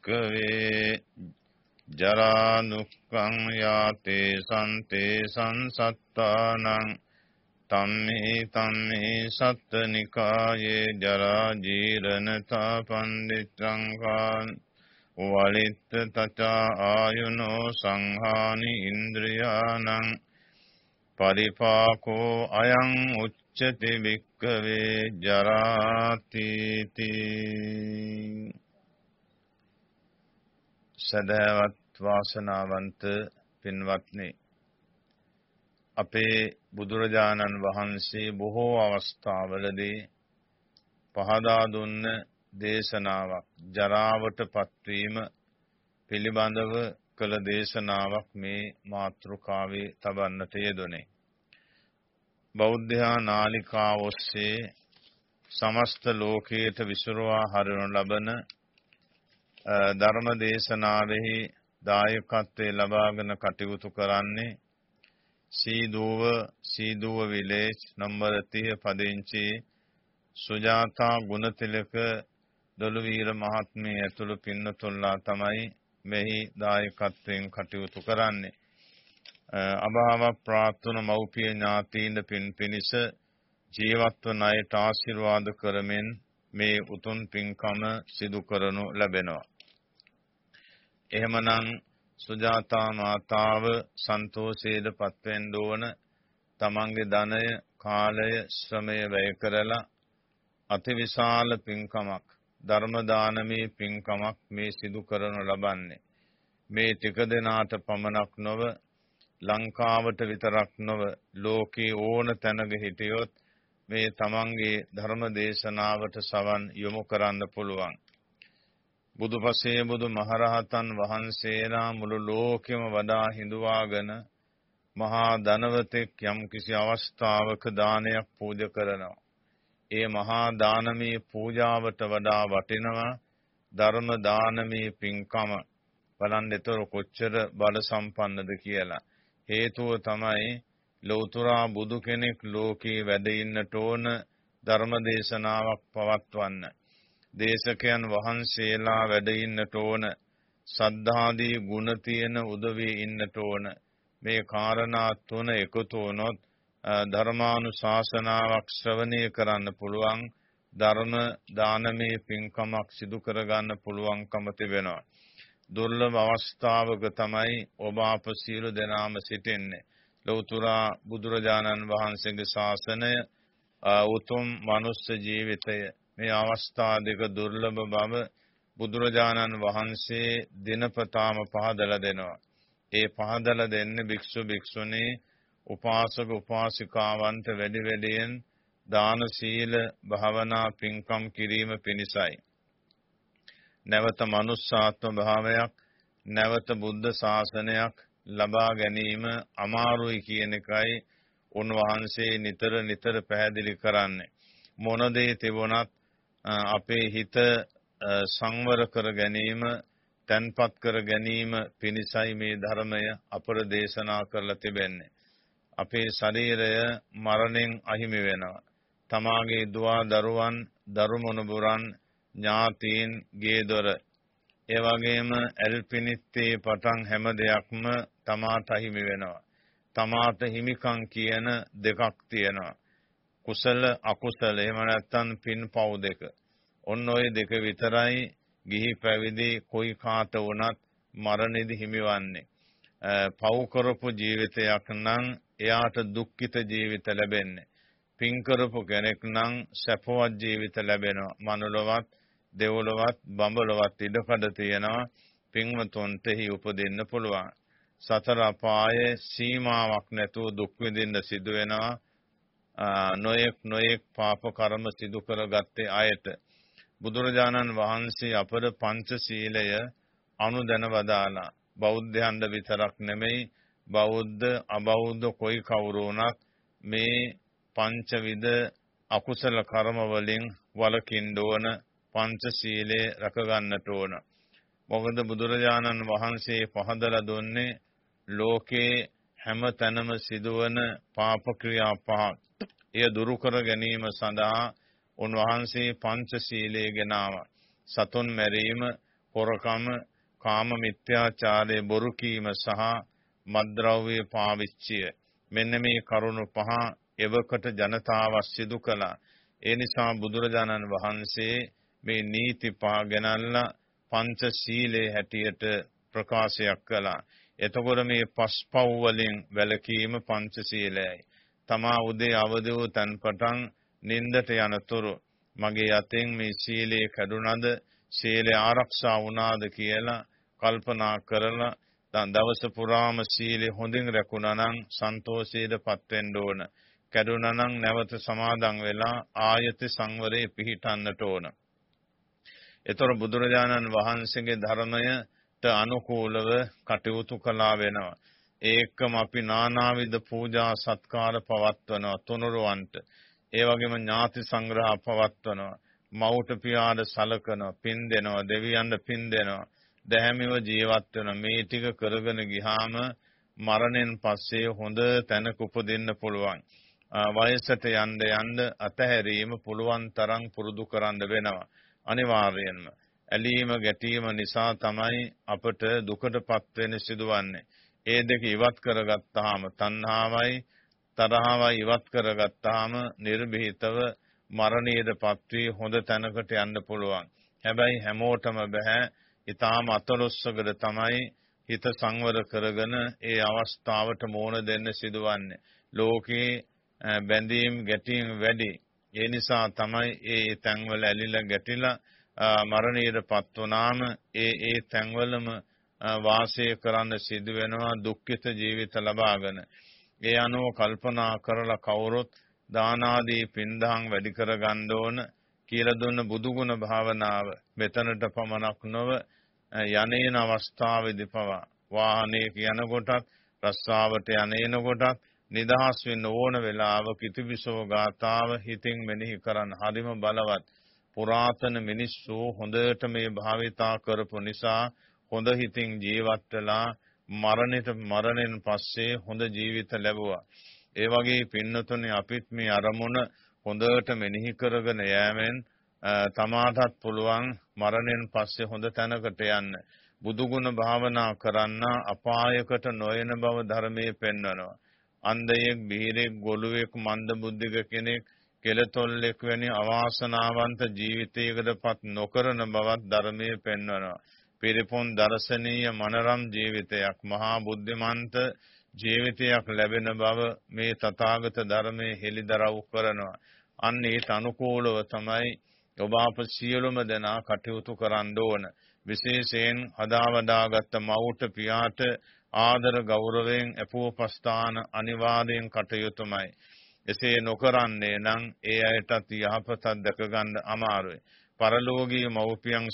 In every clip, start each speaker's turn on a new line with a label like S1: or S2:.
S1: භික්කවේ ජරා දුක්ඛං යාතේ සන්තේ සංසත්තානං තම්මේ තම්මේ සත්තනිකායේ ජරා ජීරණතා පණ්ඩිතං කාන් වලිත්ත තචා ආයුනෝ සංහානි ඉන්ද්‍රියානං පරිපාකෝ අයං උච්චති භික්කවේ ජරාතිති සදහවත් වාසනාවන්ත පින්වත්නි අපේ බුදුරජාණන් වහන්සේ බොහෝ අවස්ථාවලදී පහදා දුන්න දේශනාවක් ජරාවට පත්වීම පිළිබඳව කළ දේශනාවක් මේ මාතෘකාවේ තබන්නට යෙදුනේ. බෞද්ධයා නාලිකා ඔස්සේ සමස්ත ලෝකයට විසුරුවා හරිනු ලබන ධර්ම දේශනාවෙහි දායකත්වයේ ලබාගෙන කටයුතු කරන්නේ සීදුව සීදුව විලේජ් නම්බර 30 පදිංචි සුජාතා ගුණතිලක දොළුවීර මහත්මිය ඇතුළු පින්නතුල්ලා තමයි මෙහි දායකත්වයෙන් කටයුතු කරන්නේ. අභාව ප්‍රාර්ථන මෞපිය ඥාතීන්ද පින් පිණිස ජීවත්වන අයට ආශිර්වාද කරමින් මේ උතුම් පින්කම සිදු කරනු ලැබෙනවා. එහෙමනම් සුජාතා මාතාව සන්තෝෂයේද පත්වෙන්න ඕන තමන්ගේ ධනය කාලය ශ්‍රමය වැය කරලා අතිවිශාල පින්කමක් ධර්ම දානමේ පින්කමක් මේ සිදු කරනු ලබන්නේ මේ ටික දෙනාට පමණක් නොව ලංකාවට විතරක් නොව ලෝකේ ඕන තැනක හිටියොත් මේ තමන්ගේ ධර්ම දේශනාවට සවන් යොමු කරන්න පුළුවන් බුදුපසේ බුදු මහරහතන් වහන්සේලා මුළු ලෝකෙම වඩා හිඳුවාගෙන මහා ධනවතෙක් යම් කිසි අවස්ථාවක දානයක් පූජ කරනවා. ඒ මහා දානමේ පූජාවට වඩා වටිනවා ධර්ම දානමේ පින්කම බලන්න එතකොට කොච්චර බල සම්පන්නද කියලා. හේතුව තමයි ලෞතුරා බුදු කෙනෙක් ලෝකේ වැඩ ඉන්නට ඕන ධර්ම දේශනාවක් පවත්වන්න. දේශකයන් වහන්සේලා වැඩ ඉන්නට ඕන සද්ධාදී ගුණ තියෙන උදවිය ඉන්නට ඕන. මේ කාරණා තුන එකතු වුණොත් ධර්මානුශාසනාවක් ශ්‍රවණය කරන්න පුළුවන් ධර්ම දානමේ පින්කමක් සිදු කරගන්න පුළුවන්කම තිබෙනවා. දුර්ලභ අවස්ථාවක තමයි ඔබ අප සියලු දෙනාම සිටින්නේ. ලෞතුරා බුදුරජාණන් වහන්සේගේ ශාසනය උතුම් මනුස්ස ජීවිතය මේ අවස්ථා දෙක දුර්ලභ බව බුදුරජාණන් වහන්සේ දිනපතාම පහදලා දෙනවා. ඒ පහදලා දෙන්නේ භික්ෂු භික්ෂුණී උපාසක උපාසිකාවන්ට වැඩි වැඩියෙන් දාන සීල භාවනා පින්කම් කිරීම පිණිසයි. නැවත මනුස්සාත්ම භාවයක් නැවත බුද්ධ ශාසනයක් ලබා ගැනීම අමාරුයි කියන එකයි උන්වහන්සේ නිතර නිතර පැහැදිලි කරන්නේ. මොන දේ තිබුණත් අපේ හිත සංවර කර ගැනීම තැන්පත් කර ගැනීම පිණිසයි මේ ධර්මය අපර දේශනා කරලා තිබෙන්නේ. අපේ ශරීරය මරණයෙන් අහිමි වෙනවා. තමාගේ දුවා දරුවන් දරුමොනුබුරන් ඥාතීන් ගේදොර ඒ වගේම ඇල්පිනිත්තේ පටන් හැම දෙයක්ම තමාට අහිමි වෙනවා. තමාට හිමිකම් කියන දෙකක් තියෙනවා. කුසල අකුසල එහෙම නැත්නම් පින් පව් දෙක. ඔන්න ඔය දෙක විතරයි ගිහි පැවිදි කොයි කාට වුණත් මරණෙදි හිමිවන්නේ. පව් කරපු ජීවිතයක් නම් එයාට දුක්ඛිත ජීවිත ලැබෙන්නේ. පින් කරපු කෙනෙක් නම් සැපවත් ජීවිත ලැබෙනවා. මනුලවත්, දෙව්ලොවත්, බඹලොවත් ඉඩකඩ තියෙනවා. පින්වතුන්ටෙහි උපදින්න පුළුවන්. සතර අපායේ සීමාවක් නැතුව දුක් විඳින්න සිදු වෙනවා. නොයෙක් නොයෙක් පාප කර්ම සිදු කරගත්තේ අයට බුදුරජාණන් වහන්සේ අපර පංචශීලය අනුදැන වදාලා බෞද්ධයන්ද විතරක් නෙමෙයි බෞද්ධ අබෞද්ධ කොයි කවුරු වුණත් මේ පංචවිධ අකුසල කර්ම වලින් වළකින්න ඕන පංචශීලයේ රැක ගන්නට ඕන මොකද බුදුරජාණන් වහන්සේ පහදලා දුන්නේ ලෝකේ හැම තැනම සිදුවන පාප ක්‍රියා පහක් එය දුරු කර ගැනීම සඳහා උන්වහන්සේ පංචශීලයේ ගෙනාව. සතුන් මැරීම, හොරකම, කාම මිත්‍යාචාරය, බොරු කීම සහ මත්ද්‍රව්‍ය පාවිච්චිය. මෙන්න මේ කරුණු පහ එවකට ජනතාව සිදු කළා. ඒ නිසා බුදුරජාණන් වහන්සේ මේ නීති පහ ගෙනල්ලා පංච සීලේ හැටියට ප්‍රකාශයක් කළා. එතකොට මේ පස්පව් වලින් වැළකීම පංච සීලයයි. තමා උදේ අවදි වූ තන් පටන් නින්දට යනතුරු මගේ අතෙන් මේ සීලය කැඩුනද සීලය ආරක්ෂා වුණාද කියලා කල්පනා කරලා දැන් දවස පුරාම සීලය හොඳින් රැකුණා නම් සන්තෝෂයටපත් වෙන්න ඕන. කැඩුනා නම් නැවත සමාදන් වෙලා ආයත සංවරේ පිහිටන්නට ඕන. ඒතර බුදුරජාණන් වහන්සේගේ ධර්මයට අනුකූලව කටයුතු කළා වෙනවා. ඒකම අපි නානාවිද පූජා සත්කාර පවත්වනවා තුනුරුවන්ට. ඒ වගේම ඥාති සංග්‍රහ පවත්වනවා. මවුට පියාට සලකනවා, පින් දෙනවා, දෙවියන්ට පින් දෙනවා. දැහැමිව ජීවත් වෙන මේ ටික කරගෙන ගියාම මරණයෙන් පස්සේ හොඳ තැනක උපදින්න පුළුවන්. වයසට යන්න යන්න අතහැරීම පුළුවන් තරම් පුරුදු කරන්න වෙනවා. අනිවාර්යයෙන්ම ඇලීම ගැටීම නිසා තමයි අපට දුකටපත් වෙන්න සිදුවන්නේ. ඒ දෙක ඉවත් කරගත්තාම තණ්හාවයි තරහවයි ඉවත් කරගත්තාම නිර්භීතව මරණයටපත් වී හොඳ තැනකට යන්න පුළුවන්. හැබැයි හැමෝටම බෑ. ඊටාම අතලොස්සකට තමයි හිත සංවර කරගෙන ඒ අවස්ථාවට මෝන දෙන්න සිදුවන්නේ. ලෝකේ බැඳීම් ගැටීම් වැඩි. ඒ නිසා තමයි ඒ තැන්වල ඇලිලා ගැටිලා මරණයටපත් වුනාම ඒ ඒ තැන්වලම වාසය කරන්න සිදු වෙනවා දුක්ඛිත ජීවිත ලබාගෙන. ඒ අනුව කල්පනා කරලා කවුරුත් දාන ආදී පින්දහම් වැඩි කරගන්න ඕන කියලා දුන්න බුදුගුණ භාවනාව මෙතනට පමණක් නොව යන්නේන අවස්ථාවේදී පවා වාහනයක යනකොටත් රස්සාවට යන්නේන කොටත් නිදහස් වෙන්න ඕන වෙලාවක ඉතිවිසෝ ගාතාව හිතින් මෙනෙහි කරන්න හරිම බලවත් පුරාතන මිනිස්සු හොඳට මේ භාවිතා කරපු නිසා හොඳ හිතින් ජීවත් වෙලා මරණයට මරණයෙන් පස්සේ හොඳ ජීවිත ලැබුවා. ඒ වගේ පින්නතුනේ අපිත් මේ අරමුණ හොඳට මෙනෙහි කරගෙන යෑමෙන් තමාටත් පුළුවන් මරණයෙන් පස්සේ හොඳ තැනකට යන්න. බුදුගුණ භාවනා කරන්න අපායකට නොයන බව ධර්මයේ පෙන්වනවා. අන්ධයෙක්, බීරෙක්, ගොළුෙක්, මන්දබුද්ධික කෙනෙක්, කෙලතොල්ලෙක් වැනි අවාසනාවන්ත ජීවිතයකටපත් නොකරන බවත් ධර්මයේ පෙන්වනවා. පිරිපොන් දර්ශනීය මනරම් ජීවිතයක් මහා බුද්ධිමන්ත ජීවිතයක් ලැබෙන බව මේ තථාගත ධර්මයේ හෙළිදරව් කරනවා. අන්න ඒට අනුකූලව තමයි ඔබ අප සියලුම දෙනා කටයුතු කරන්න ඕන. විශේෂයෙන් හදාවදාගත් මව්ට පියාට ආදර ගෞරවයෙන් අපෝපස්ථාන අනිවාර්යෙන් කටයුතුමයි. එසේ නොකරන්නේ නම් ඒ අයටත් යහපතක් දැක ගන්න අමාරුයි. පරලෝකීය මව්පියන්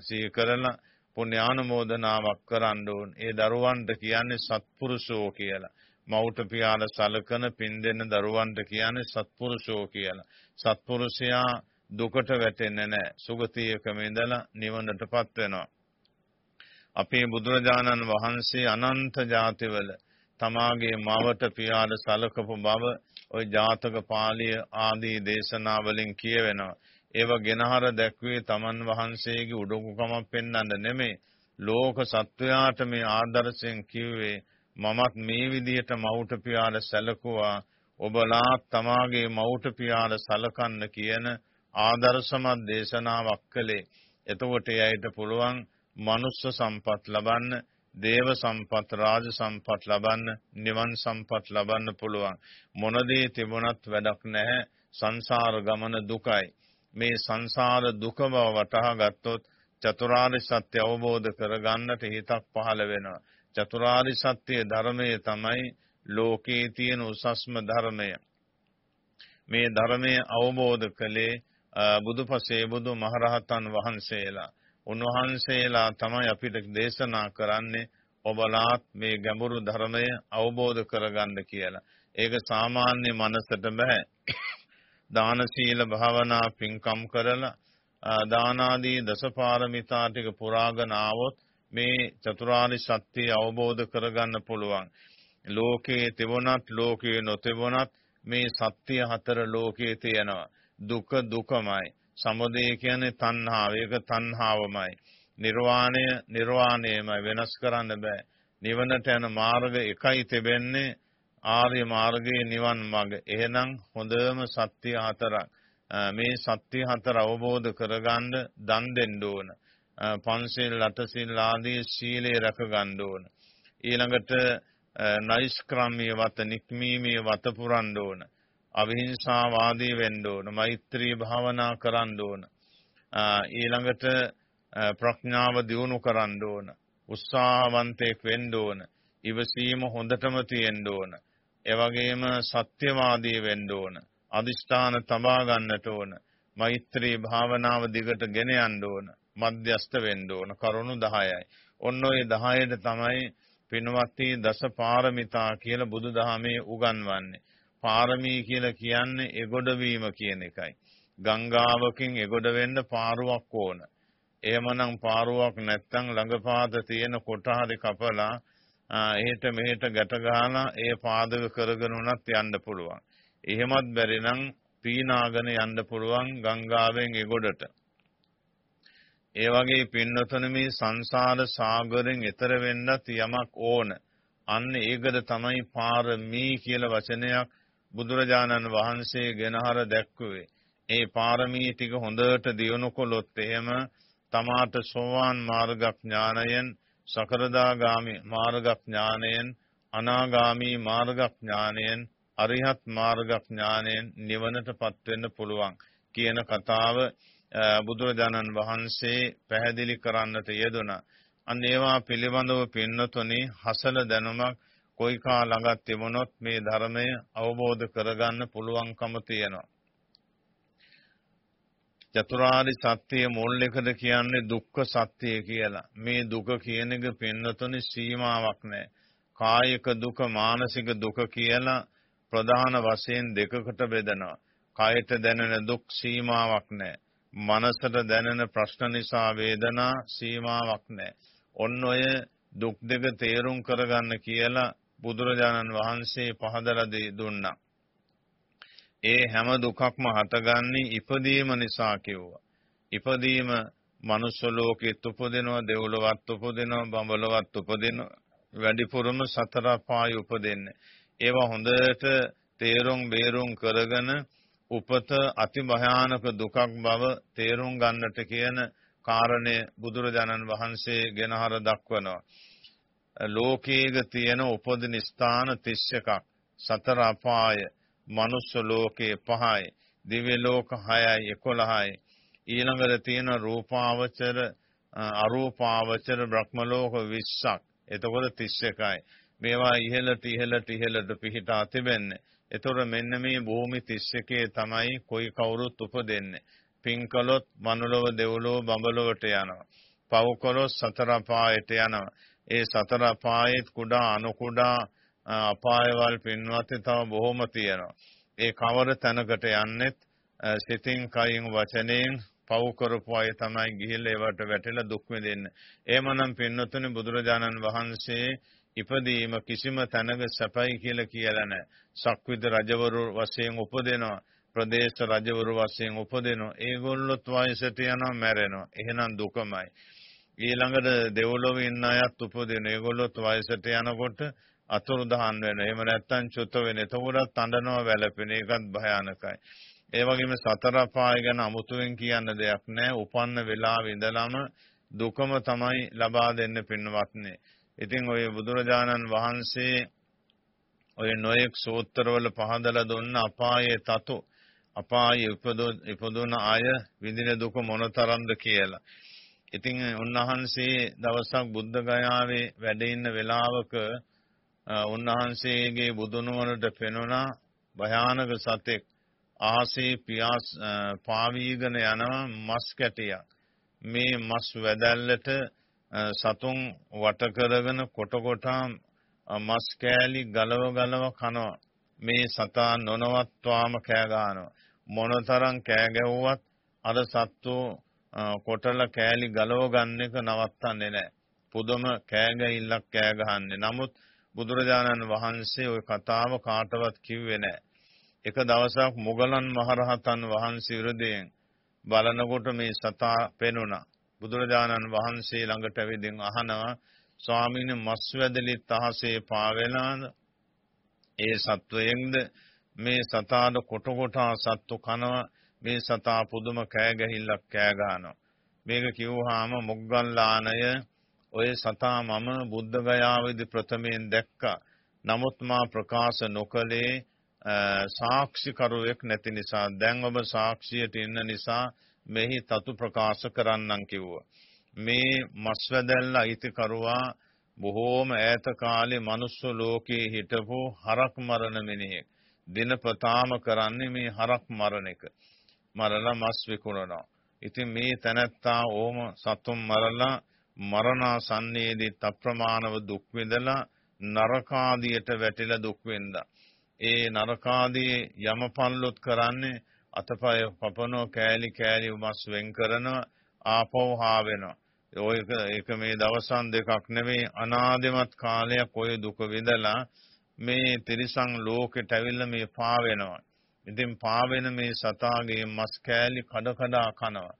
S1: සිහි කරලා පුණ්‍යානුමෝදනාවක් කරන්න ඕන. ඒ දරුවන්ට කියන්නේ සත්පුරුෂෝ කියලා. මව්ට පියාල සලකන පින් දෙන දරුවන්ට කියන්නේ සත්පුරුෂෝ කියලා. සත්පුරුෂයා දුකට වැටෙන්නේ නැහැ. සුගතියකම ඉඳලා නිවනටපත් වෙනවා. අපේ බුදුරජාණන් වහන්සේ අනන්ත ජාතිවල තමාගේ මවට පියාල සලකපු බව ওই ජාතක පාළිය ආදී දේශනා වලින් කියවෙනවා. ඒව ගෙනහර දැක්වේ තමන් වහන්සේගේ උඩඟුකමක් පෙන්වන්න නෙමෙයි ලෝක සත්වයාට මේ ආදර්ශයෙන් කිව්වේ මමත් මේ විදිහට මවුට පියාල සැලකුවා. ඔබලාත් තමාගේ මවුට පියාල සලකන්න කියන ආදර්ශමත් දේශනාවක් කළේ. එතකොට එයයිට පුළුවන් මනුස්ස සම්පත් ලබන්න දේව සම්පත් රාජ සම්පත් ලබන්න නිවන් සම්පත් ලබන්න පුළුවන් මොන දේ තිබුණත් වැඩක් නැහැ සංසාර ගමන දුකයි මේ සංසාර දුක බව වටහා ගත්තොත් චතුරාර්ය සත්‍ය අවබෝධ කරගන්නට හිතක් පහළ වෙනවා. චතුරාර්ය සත්‍ය ධර්මයේ තමයි ලෝකේ තියෙන උසස්ම ධර්මය. මේ ධර්මය අවබෝධ කළේ බුදුපසේ බුදු මහරහතන් වහන්සේලා. උන්වහන්සේලා තමයි අපිට දේශනා කරන්නේ ඔබලාත් මේ ගැඹුරු ධර්මය අවබෝධ කරගන්න කියලා. ඒක සාමාන්‍ය මනසට බෑ. දාන සීල භාවනා පින්කම් කරලා දානාදී දසපාරමිතා ටික පුරාගෙන ආවොත් මේ චතුරාර්ය සත්‍ය අවබෝධ කරගන්න පුළුවන්. ලෝකේ තිබුණත් ලෝකේ නොතිබුණත් මේ සත්‍ය හතර ලෝකේ තියෙනවා. දුක දුකමයි. සමුදය කියන්නේ තණ්හාව. ඒක තණ්හාවමයි. නිර්වාණය නිර්වාණයම වෙනස් කරන්න බෑ. නිවනට යන මාර්ග එකයි තිබෙන්නේ ආර්ය මාර්ගයේ නිවන් මඟ. එහෙනම් හොඳම සත්‍ය හතරක්. මේ සත්‍ය හතර අවබෝධ කරගන්න දන් දෙන්න ඕන. පන්සිල් අටසිල් ආදී සීලේ රැක ගන්න ඕන. ඊළඟට නෛෂ්ක්‍රම්‍ය වත නික්මීමේ වත පුරන්න ඕන. අවිහිංසාවාදී වෙන්න ඕන. මෛත්‍රී භාවනා කරන්න ඕන. ඊළඟට ප්‍රඥාව දියුණු කරන්න ඕන. උත්සාහවන්තයෙක් වෙන්න ඕන. ඉවසීම හොඳටම තියෙන්න ඕන. එවැගේම සත්‍යවාදී වෙන්න ඕන. අදිෂ්ඨාන තබා ගන්නට ඕන. මෛත්‍රී භාවනාව දිගට ගෙන යන්න ඕන. මධ්‍යස්ත වෙන්න ඕන. කරුණු 10යි. ඔන්න ඔය 10ට තමයි පින්වත්නි දස පාරමිතා කියලා බුදුදහමේ උගන්වන්නේ. පාරමී කියලා කියන්නේ එගොඩ වීම කියන එකයි. ගංගාවකින් එගොඩ වෙන්න පාරුවක් ඕන. එහෙමනම් පාරුවක් නැත්තම් ළඟපාත තියෙන කොට හරි කපලා එහෙට මෙහෙට ගැට ගහලා ඒ පාදක කරගෙන උනත් යන්න පුළුවන්. එහෙමත් බැරි නම් පීනාගෙන යන්න පුළුවන් ගංගාවෙන් එගොඩට. ඒ වගේ පින්නතන මේ සංසාර සාගරෙන් එතර වෙන්නත් යමක් ඕන. අන්න ඒකද තමයි පාරමී කියලා වචනයක් බුදුරජාණන් වහන්සේ ගෙනහර දැක්කුවේ. ඒ පාරමී ටික හොඳට දියුණු කළොත් එහෙම තමාට සෝවාන් මාර්ගඥානයෙන් සකරදාගාමි මාර්ගඥානයෙන් අනාගාමි මාර්ගඥානයෙන් අරිහත් මාර්ගඥානයෙන් නිවනටපත් වෙන්න පුළුවන් කියන කතාව බුදුරජාණන් වහන්සේ පැහැදිලි කරන්නට යෙදුණා. අන්න ඒවා පිළිබඳව පින්නතුනි හසල දැනුමක් කොයිකා ළඟත් තිබුණොත් මේ ධර්මය අවබෝධ කරගන්න පුළුවන්කම තියෙනවා. චතුරාරි සත්‍යය මුල් එකද කියන්නේ දුක්ඛ සත්‍යය කියලා. මේ දුක කියන එක පින්නතුනි සීමාවක් නැහැ. කායික දුක, මානසික දුක කියලා ප්‍රධාන වශයෙන් දෙකකට බෙදනවා. කායට දැනෙන දුක් සීමාවක් නැහැ. මනසට දැනෙන ප්‍රශ්න නිසා වේදනා සීමාවක් නැහැ. ඔන්න ඔය දුක් දෙක තේරුම් කරගන්න කියලා බුදුරජාණන් වහන්සේ පහදලා දුන්නා. ඒ හැම දුකක්ම හටගන්නේ ඉපදීම නිසා කිව්වා. ඉපදීම මනුස්ස ලෝකෙත් උපදිනවා, දෙව්ලොවත් උපදිනවා, බඹලොවත් උපදිනවා. වැඩිපුරම සතර පාය උපදින්නේ. ඒවා හොඳට තේරුම් බේරුම් කරගෙන උපත අති භයානක දුකක් බව තේරුම් ගන්නට කියන කාරණය බුදුරජාණන් වහන්සේ ගෙනහර දක්වනවා. ලෝකයේක තියෙන උපදින ස්ථාන 31ක් සතර අපාය මනුස්ස ලෝකයේ 5යි දිව්‍ය ලෝක 6යි 11යි ඊළඟට තියෙන රූපාවචර අරූපාවචර බ්‍රහ්ම ලෝක 20ක් එතකොට 31යි මේවා ඉහළට ඉහළට ඉහළට පිහිටා තිබෙන්නේ. එතකොට මෙන්න මේ භූමි 31 තමයි કોઈ කවුරුත් උපදින්නේ. පින් කළොත් මනුලොව දෙව්ලොව බඹලොවට යනවා. පව් කළොත් සතර පායට යනවා. ඒ සතර අපායෙත් කුඩා අනු කුඩා අපායවල් පින්වත් තව බොහොම තියෙනවා. ඒ කවර තැනකට යන්නෙත් සිතින් කයින් වචනයෙන් පව් කරපු අය තමයි ගිහිල්ලා ඒවට වැටෙලා දුක් විඳින්නේ. එහෙමනම් පින්නතුනි බුදුරජාණන් වහන්සේ ඉපදීම කිසිම තැනක සැපයි කියලා කියලා නැහැ. සක්විත රජවරු වශයෙන් උපදිනවා. ප්‍රදේශ රජවරු වශයෙන් උපදිනවා. ඒගොල්ලොත් වයසට යනවා මැරෙනවා. එහෙනම් දුකමයි. ඊළඟට දෙව්ලොවේ ඉන්න අයත් උපදින. ඒගොල්ලොත් වයසට යනකොට අතුරුදහන් වෙනවා. එහෙම නැත්නම් චුත වෙන. එතකොටත් අඬනවා වැළපෙන. ඒකත් භයානකයි. ඒ වගේම සතර පාය ගැන අමුතුවෙන් කියන්න දෙයක් නැහැ. උපන්න වෙලාවෙ ඉඳලම දුකම තමයි ලබා දෙන්න පින්වත්නි. ඉතින් ඔය බුදුරජාණන් වහන්සේ ඔය නොයෙක් සූත්‍රවල පහදලා දුන්න අපායේ තතු අපායේ ඉපදුන අය විඳින දුක මොනතරම්ද කියලා. ඉතින් උන්වහන්සේ දවසක් බුද්ධ ගයාවේ වැඩ ඉන්න වෙලාවක උන්වහන්සේගේ බුදුනුවරට පෙනුණා භයානක සතෙක්. ආසේ පියාස් පාවීගෙන යනවා මස් කැටියක්. මේ මස් වැදැල්ලට සතුන් වට කරගෙන කොට කොටා මස් කෑලි ගලව ගලව කනවා. මේ සතා නොනවත්වාම කෑ ගන්නවා මොනතරම් කෑ ගැව්වත් අර සත්තු කොටල කෑලි ගලව ගන්න එක නවත්තන්නේ නැහැ. පුදුම කෑගැහිල්ලක් කෑ ගහන්නේ. නමුත් බුදුරජාණන් වහන්සේ ওই කතාව කාටවත් කිව්වේ නැහැ. එක දවසක් මුගලන් මහරහතන් වහන්සේ විරදයෙන් බලනකොට මේ සතා පෙනුණා. බුදුරජාණන් වහන්සේ ළඟට ඇවිදින් අහනවා ස්වාමීන් මස් වැදලිත් අහසේ පාවෙලාද ඒ සත්වයෙන්ද මේ සතාට කොට කොටා සත්තු කනවා මේ සතා පුදුම කෑ ගැහිල්ලක් කෑ ගන්නවා මේක කිව්වහම මොග්ගල්ලාණය ඔය සතා මම බුද්ධ ගයාවේදී ප්‍රථමයෙන් දැක්කා නමුත් මා ප්‍රකාශ නොකලේ සාක්ෂිකරුවෙක් නැති නිසා දැන් ඔබ සාක්ෂියට ඉන්න නිසා මෙහි තතු ප්‍රකාශ කරන්නම් කිව්වා. මේ මස්වැදැල්ල අයිතිකරුවා බොහෝම ඈත කාලේ මනුස්ස ලෝකේ හිටපු හරක් මරණ මිනිහෙක්. දිනපතාම කරන්නේ මේ හරක් මරණ එක. මරලා මස් විකුණනවා. ඉතින් මේ තැනැත්තා ඕම සතුන් මරලා මරණාසන්නයේදී අප්‍රමාණව දුක් විඳලා නරකාදියට වැටිලා දුක් විඳා. ඒ නරකාදී යමපල්ලොත් කරන්නේ අතපය පපනෝ කෑලි කෑලි මස් වෙන් කරනවා ආපහු හා වෙනවා. ඔය ඒක මේ දවසන් දෙකක් නෙවෙයි අනාදිමත් කාලයක් ඔය දුක විඳලා මේ තිරිසන් ලෝකෙට ඇවිල්ලා මේ පා වෙනවා. ඉතින් පා වෙන මේ සතාගේ මස් කෑලි කඩ කඩා කනවා.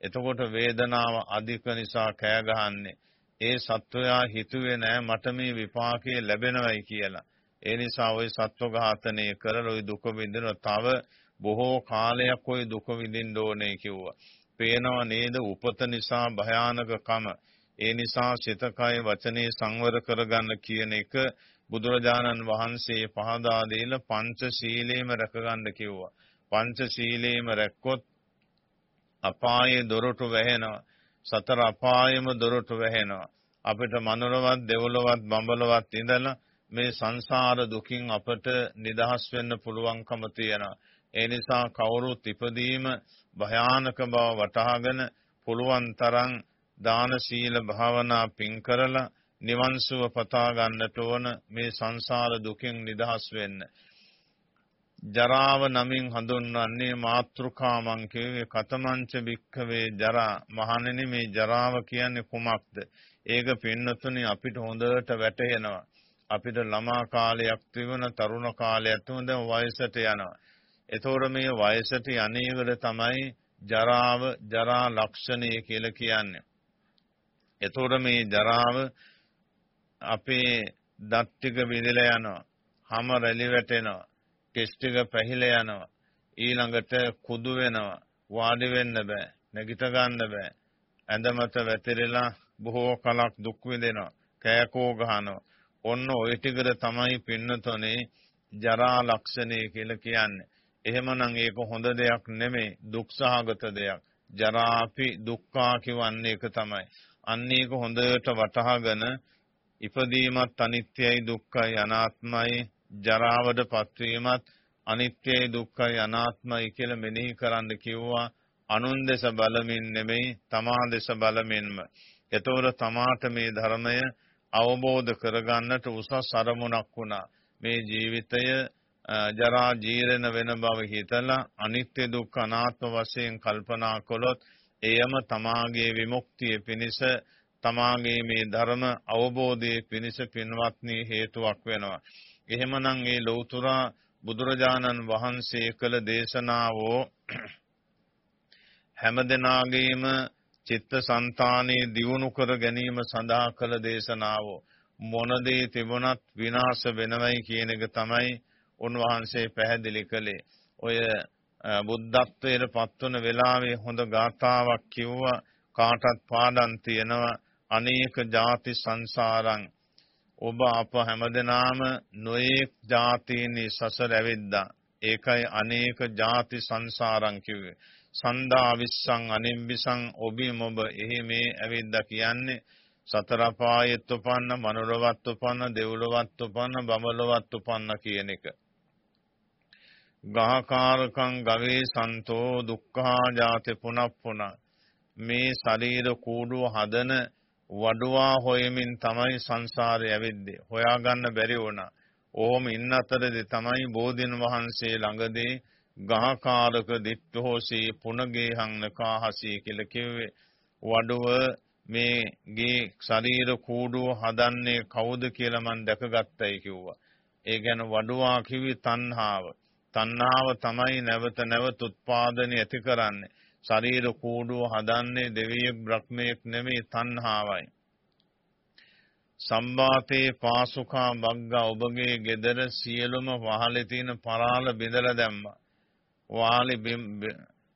S1: එතකොට වේදනාව අධික නිසා කෑ ගහන්නේ. ඒ සත්වයා හිතුවේ නෑ මට මේ විපාකයේ ලැබෙනවයි කියලා. ඒ නිසා ওই සත්ව ඝාතනය කරලා ওই දුක විඳින තව බොහෝ කාලයක් ওই දුක විඳින්න ඕනේ කිව්වා. පේනව නේද උපත නිසා භයානකකම. ඒ නිසා සිතකය වචනේ සංවර කරගන්න කියන එක බුදුරජාණන් වහන්සේ පහදා දීලා පංච සීලේම රැකගන්න කිව්වා. පංච සීලේම රැක්කොත් අපායේ දොරටු වැහෙනවා. සතර අපායෙම දොරටු වැහෙනවා. අපිට මනුරවත් දෙවලවත් බඹලවත් ඉඳලා මේ සංසාර දුකින් අපට නිදහස් වෙන්න පුළුවන්කම තියෙනවා. ඒ නිසා කවුරුත් ඉපදීම භයානක බව වටහාගෙන පුළුවන් තරම් දාන සීල භාවනා පින් කරලා නිවන් සුව පතා ගන්නට ඕන මේ සංසාර දුකින් නිදහස් වෙන්න. ජරාව නමින් හඳුන්වන්නේ මාත්‍රුකාමං කියවේ කතමංච භික්ඛවේ ජරා මහණෙනි මේ ජරාව කියන්නේ කුමක්ද? ඒක පින්නතුනි අපිට හොඳට වැටහෙනවා. අපිට ළමා කාලයක් තිබුණ තරුණ කාලයක් තිබුණ දැන් වයසට යනවා. එතකොට මේ වයසට යන්නේකට තමයි ජරාව ජරා ලක්ෂණය කියලා කියන්නේ. එතකොට මේ ජරාව අපේ දත් ටික විදලා යනවා. හැම රැලි වැටෙනවා. කෙස් ටික පැහිලා යනවා. ඊළඟට කුදු වෙනවා. වාඩි වෙන්න බෑ. නැගිට ගන්න බෑ. ඇඳමත වැතිරෙලා බොහෝ කලක් දුක් විඳිනවා. කෑකෝ ගහනවා. ඔන්න ওই ටිකද තමයි පින්නතොනේ ජරා ලක්ෂණය කියලා කියන්නේ. එහෙමනම් ඒක හොඳ දෙයක් නෙමෙයි දුක්සහගත දෙයක්. ජරාපි දුක්ඛා කියවන්නේ ඒක තමයි. අන්න ඒක හොඳට වටහාගෙන ඉපදීමත් අනිත්‍යයි දුක්ඛයි අනාත්මයි ජරාවට පත්වීමත් අනිත්‍යයි දුක්ඛයි අනාත්මයි කියලා මෙනෙහි කරන්න කිව්වා. අනුන් දෙස බලමින් නෙමෙයි තමා දෙස බලමින්ම. එතකොට තමාට මේ ධර්මය අවබෝධ කරගන්නට උසස් අරමුණක් වුණා. මේ ජීවිතය ජරා ජීරණ වෙන බව හිතලා අනිත්‍ය දුක්ඛ අනාත්ම වශයෙන් කල්පනා කළොත් එයම තමාගේ විමුක්තිය පිණිස තමාගේ මේ ධර්ම අවබෝධයේ පිණිස පින්වත්නි හේතුවක් වෙනවා. එහෙමනම් මේ ලෞතුරා බුදුරජාණන් වහන්සේ කළ දේශනාවෝ හැමදෙනාගේම චිත්තසංතානයේ දියුණු කර ගැනීම සඳහා කළ දේශනාව මොන දේ තිබුණත් විනාශ වෙනවයි කියන එක තමයි උන්වහන්සේ පැහැදිලි කළේ. ඔය බුද්ධත්වයට පත්වන වෙලාවේ හොඳ ගාථාවක් කිව්වා කාටත් පාඩම් තියෙනවා අනේක ಜಾති සංසාරං ඔබ අප හැමදෙනාම නොඑක් જાතීනි සසර ඇවිද්දා. ඒකයි අනේක ಜಾති සංසාරං කිව්වේ. සන්දා විස්සං අනිම්බිසං ඔබි මොබ එහි මේ ඇවිද්දා කියන්නේ සතර පායෙත් උපන්න මනුරවත් උපන්න දෙව්ලොවත් උපන්න බඹලොවත් උපන්න කියන එක. ගහකාරකං ගවේ සන්තෝ දුක්ඛා ජාති පුනප්පුන මේ ශරීර කූඩුව හදන වඩුවා හොයමින් තමයි සංසාරේ ඇවිද්දේ හොයාගන්න බැරි වුණා ඕම ඉන්න අතරදී තමයි බෝධින් වහන්සේ ළඟදී ගහකාරක දිට්ඨෝසී පුනගේහං නකාහසී කියලා කිව්වේ වඩුව මේ ගේ ශරීර කූඩුව හදන්නේ කවුද කියලා මම දැකගත්තයි කිව්වා. ඒ කියන්නේ වඩුවා කිව්වේ තණ්හාව. තණ්හාව තමයි නැවත නැවත උත්පාදනය ඇති කරන්නේ. ශරීර කූඩුව හදන්නේ දෙවියෙක් බ්‍රහ්මයෙක් නෙමෙයි තණ්හාවයි. සම්බාතේ පාසුකා බග්ගා ඔබගේ ගෙදර සියලුම වහලේ තියෙන පරාල බිඳලා දැම්මා. වාලි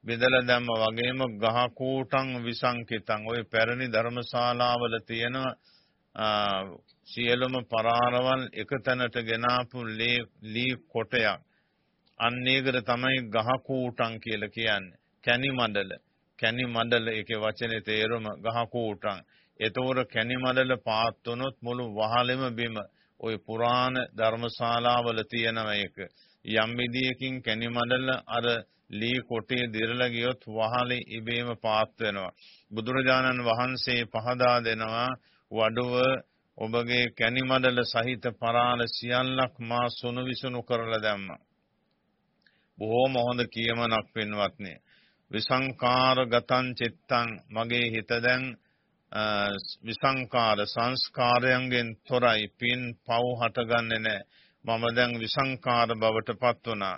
S1: බෙදලා දැම්ම වගේම ගහ කූටං විසංකිතං ওই පැරණි ධර්මශාලාවල තියෙන සියලුම පරාරවල් එක තැනට ගෙනාපු ලී කොටයක් අන්න ඒකට තමයි ගහ කූටං කියලා කියන්නේ කැනි මඩල කැනි මඩල ඒකේ වචනේ තේරුම ගහ කූටං එතකොට කැනි මඩල පාත් වුණොත් මුළු වහලෙම බිම ওই පුරාණ ධර්මශාලාවල තියෙනවා ඒක යම් විදියකින් කැනි මඩල අර ලී කොටේ දිරලා ගියොත් වහලේ ඉබේම පාත් වෙනවා. බුදුරජාණන් වහන්සේ පහදා දෙනවා වඩුව ඔබගේ කැනිමඩල සහිත පරාල සියල්ලක් මා සුණු විසුණු කරලා දැම්මා. බොහෝම හොඳ කියමනක් පින්වත්නි. විසංකාර ගතං චිත්තං මගේ හිත දැන් විසංකාර සංස්කාරයන්ගෙන් තොරයි පින් පව් හටගන්නේ නැහැ. මම දැන් විසංකාර බවට පත් වුණා.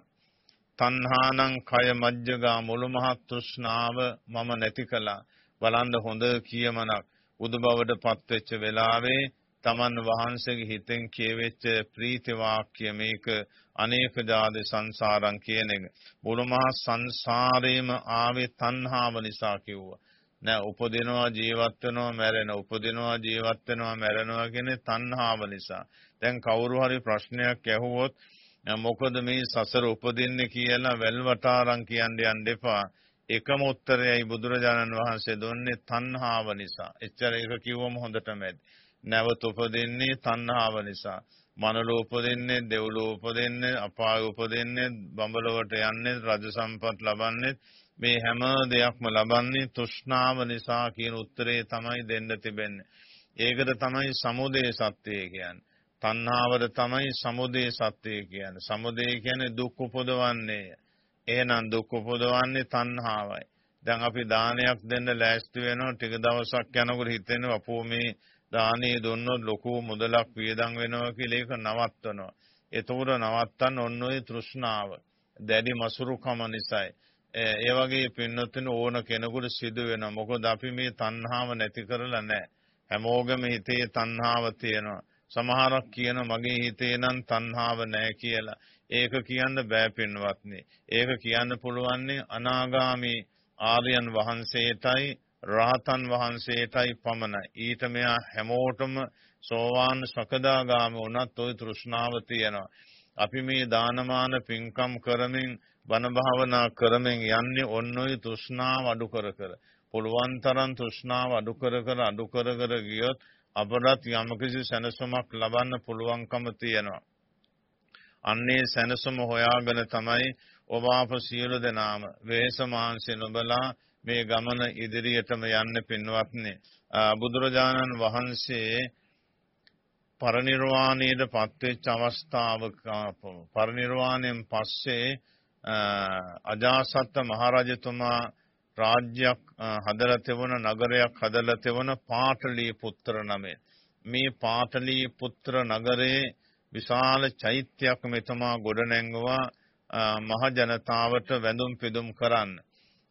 S1: තණ්හානං කය මජ්ජගා මුළු මහත් තෘෂ්ණාව මම නැති කළා. බලන්න හොඳ කියමනක් බුදු බවට පත්වෙච්ච වෙලාවේ තමන් වහන්සේගේ හිතෙන් කියවෙච්ච ප්‍රීති වාක්‍ය මේක අනේක ජාති සංසාරං කියන එක. මුළු මහත් සංසාරේම ආවේ තණ්හාව නිසා කිව්වා. නෑ උපදිනවා ජීවත් වෙනවා මැරෙනවා උපදිනවා ජීවත් වෙනවා මැරෙනවා කියන්නේ තණ්හාව නිසා. දැන් කවුරු හරි ප්‍රශ්නයක් ඇහුවොත් මොකද මේ සසර උපදින්නේ කියලා වැල්වටාරම් කියන්න යන්න එපා. එකම උත්තරයයි බුදුරජාණන් වහන්සේ දුන්නේ තණ්හාව නිසා. එච්චර ඒක කිව්වම හොඳටම ඇති. නැවත උපදින්නේ තණ්හාව නිසා. මනලෝ උපදින්නේ, දෙව්ලෝ උපදින්නේ, අපාය උපදින්නේ, බඹලොවට යන්නේ, රජ සම්පත් ලබන්නේ මේ හැම දෙයක්ම ලබන්නේ තෘෂ්ණාව නිසා කියන උත්තරේ තමයි දෙන්න තිබෙන්නේ. ඒකට තමයි සමුදය සත්‍යය කියන්නේ. තණ්හාවද තමයි සමුදය සත්‍යය කියන්නේ. සමුදය කියන්නේ දුක් උපදවන්නේ. එහෙනම් දුක් උපදවන්නේ තණ්හාවයි. දැන් අපි දානයක් දෙන්න ලෑස්ති වෙනවා ටික දවසක් යනකොට හිතෙනවා අපෝ මේ දානේ දුන්නොත් ලොකු මුදලක් වියදම් වෙනවා කියලා ඒක නවත්තනවා. ඒතකොට නවත්තන්න ඔන්න ඔය තෘෂ්ණාව. දැඩි මසුරුකම නිසායි. ඒ වගේ පින්නොත්න ඕන කෙනෙකුට සිදු වෙනවා. මොකද අපි මේ තණ්හාව නැති කරලා නැහැ. හැමෝගෙම හිතේ තණ්හාව තියෙනවා. සමහරක් කියන මගේ හිතේ නම් තණ්හාව නැහැ කියලා. ඒක කියන්න බෑ පින්වත්නි. ඒක කියන්න පුළුවන්නේ අනාගාමී ආර්යයන් වහන්සේටයි රහතන් වහන්සේටයි පමණයි. ඊට මෙහා හැමෝටම සෝවාන් සකදාගාමී වුණත් ওই තෘෂ්ණාව තියෙනවා. අපි මේ දානමාන පින්කම් කරමින් බණ භාවනා කරමින් යන්නේ ඔන්න ඔය තෘෂ්ණාව අඩු කර කර. පුළුවන් තරම් තෘෂ්ණාව අඩු කර කර අඩු කර කර ගියොත් අපටත් යම්කිසි සැනසුමක් ලබන්න පුළුවන්කම තියෙනවා. අන්නේ සැනසුම හොයාගෙන තමයි ඔබ අප සියලු දෙනාම වේස මාංශය නොබලා මේ ගමන ඉදිරියටම යන්න පින්වත්නි. බුදුරජාණන් වහන්සේ පරිනිර්වාණයට පත්වෙච්ච අවස්ථාවක පරිනිර්වාණයෙන් පස්සේ අජාසත්ත මහරජතුමා රාජ්‍යයක් හදලා තිබුණ නගරයක් හදලා තිබුණ පාටලී පුත්‍ර නමේ. මේ පාටලී පුත්‍ර නගරේ විශාල චෛත්‍යයක් මෙතමා ගොඩනැංගුවා මහ ජනතාවට වැඳුම් පිදුම් කරන්න.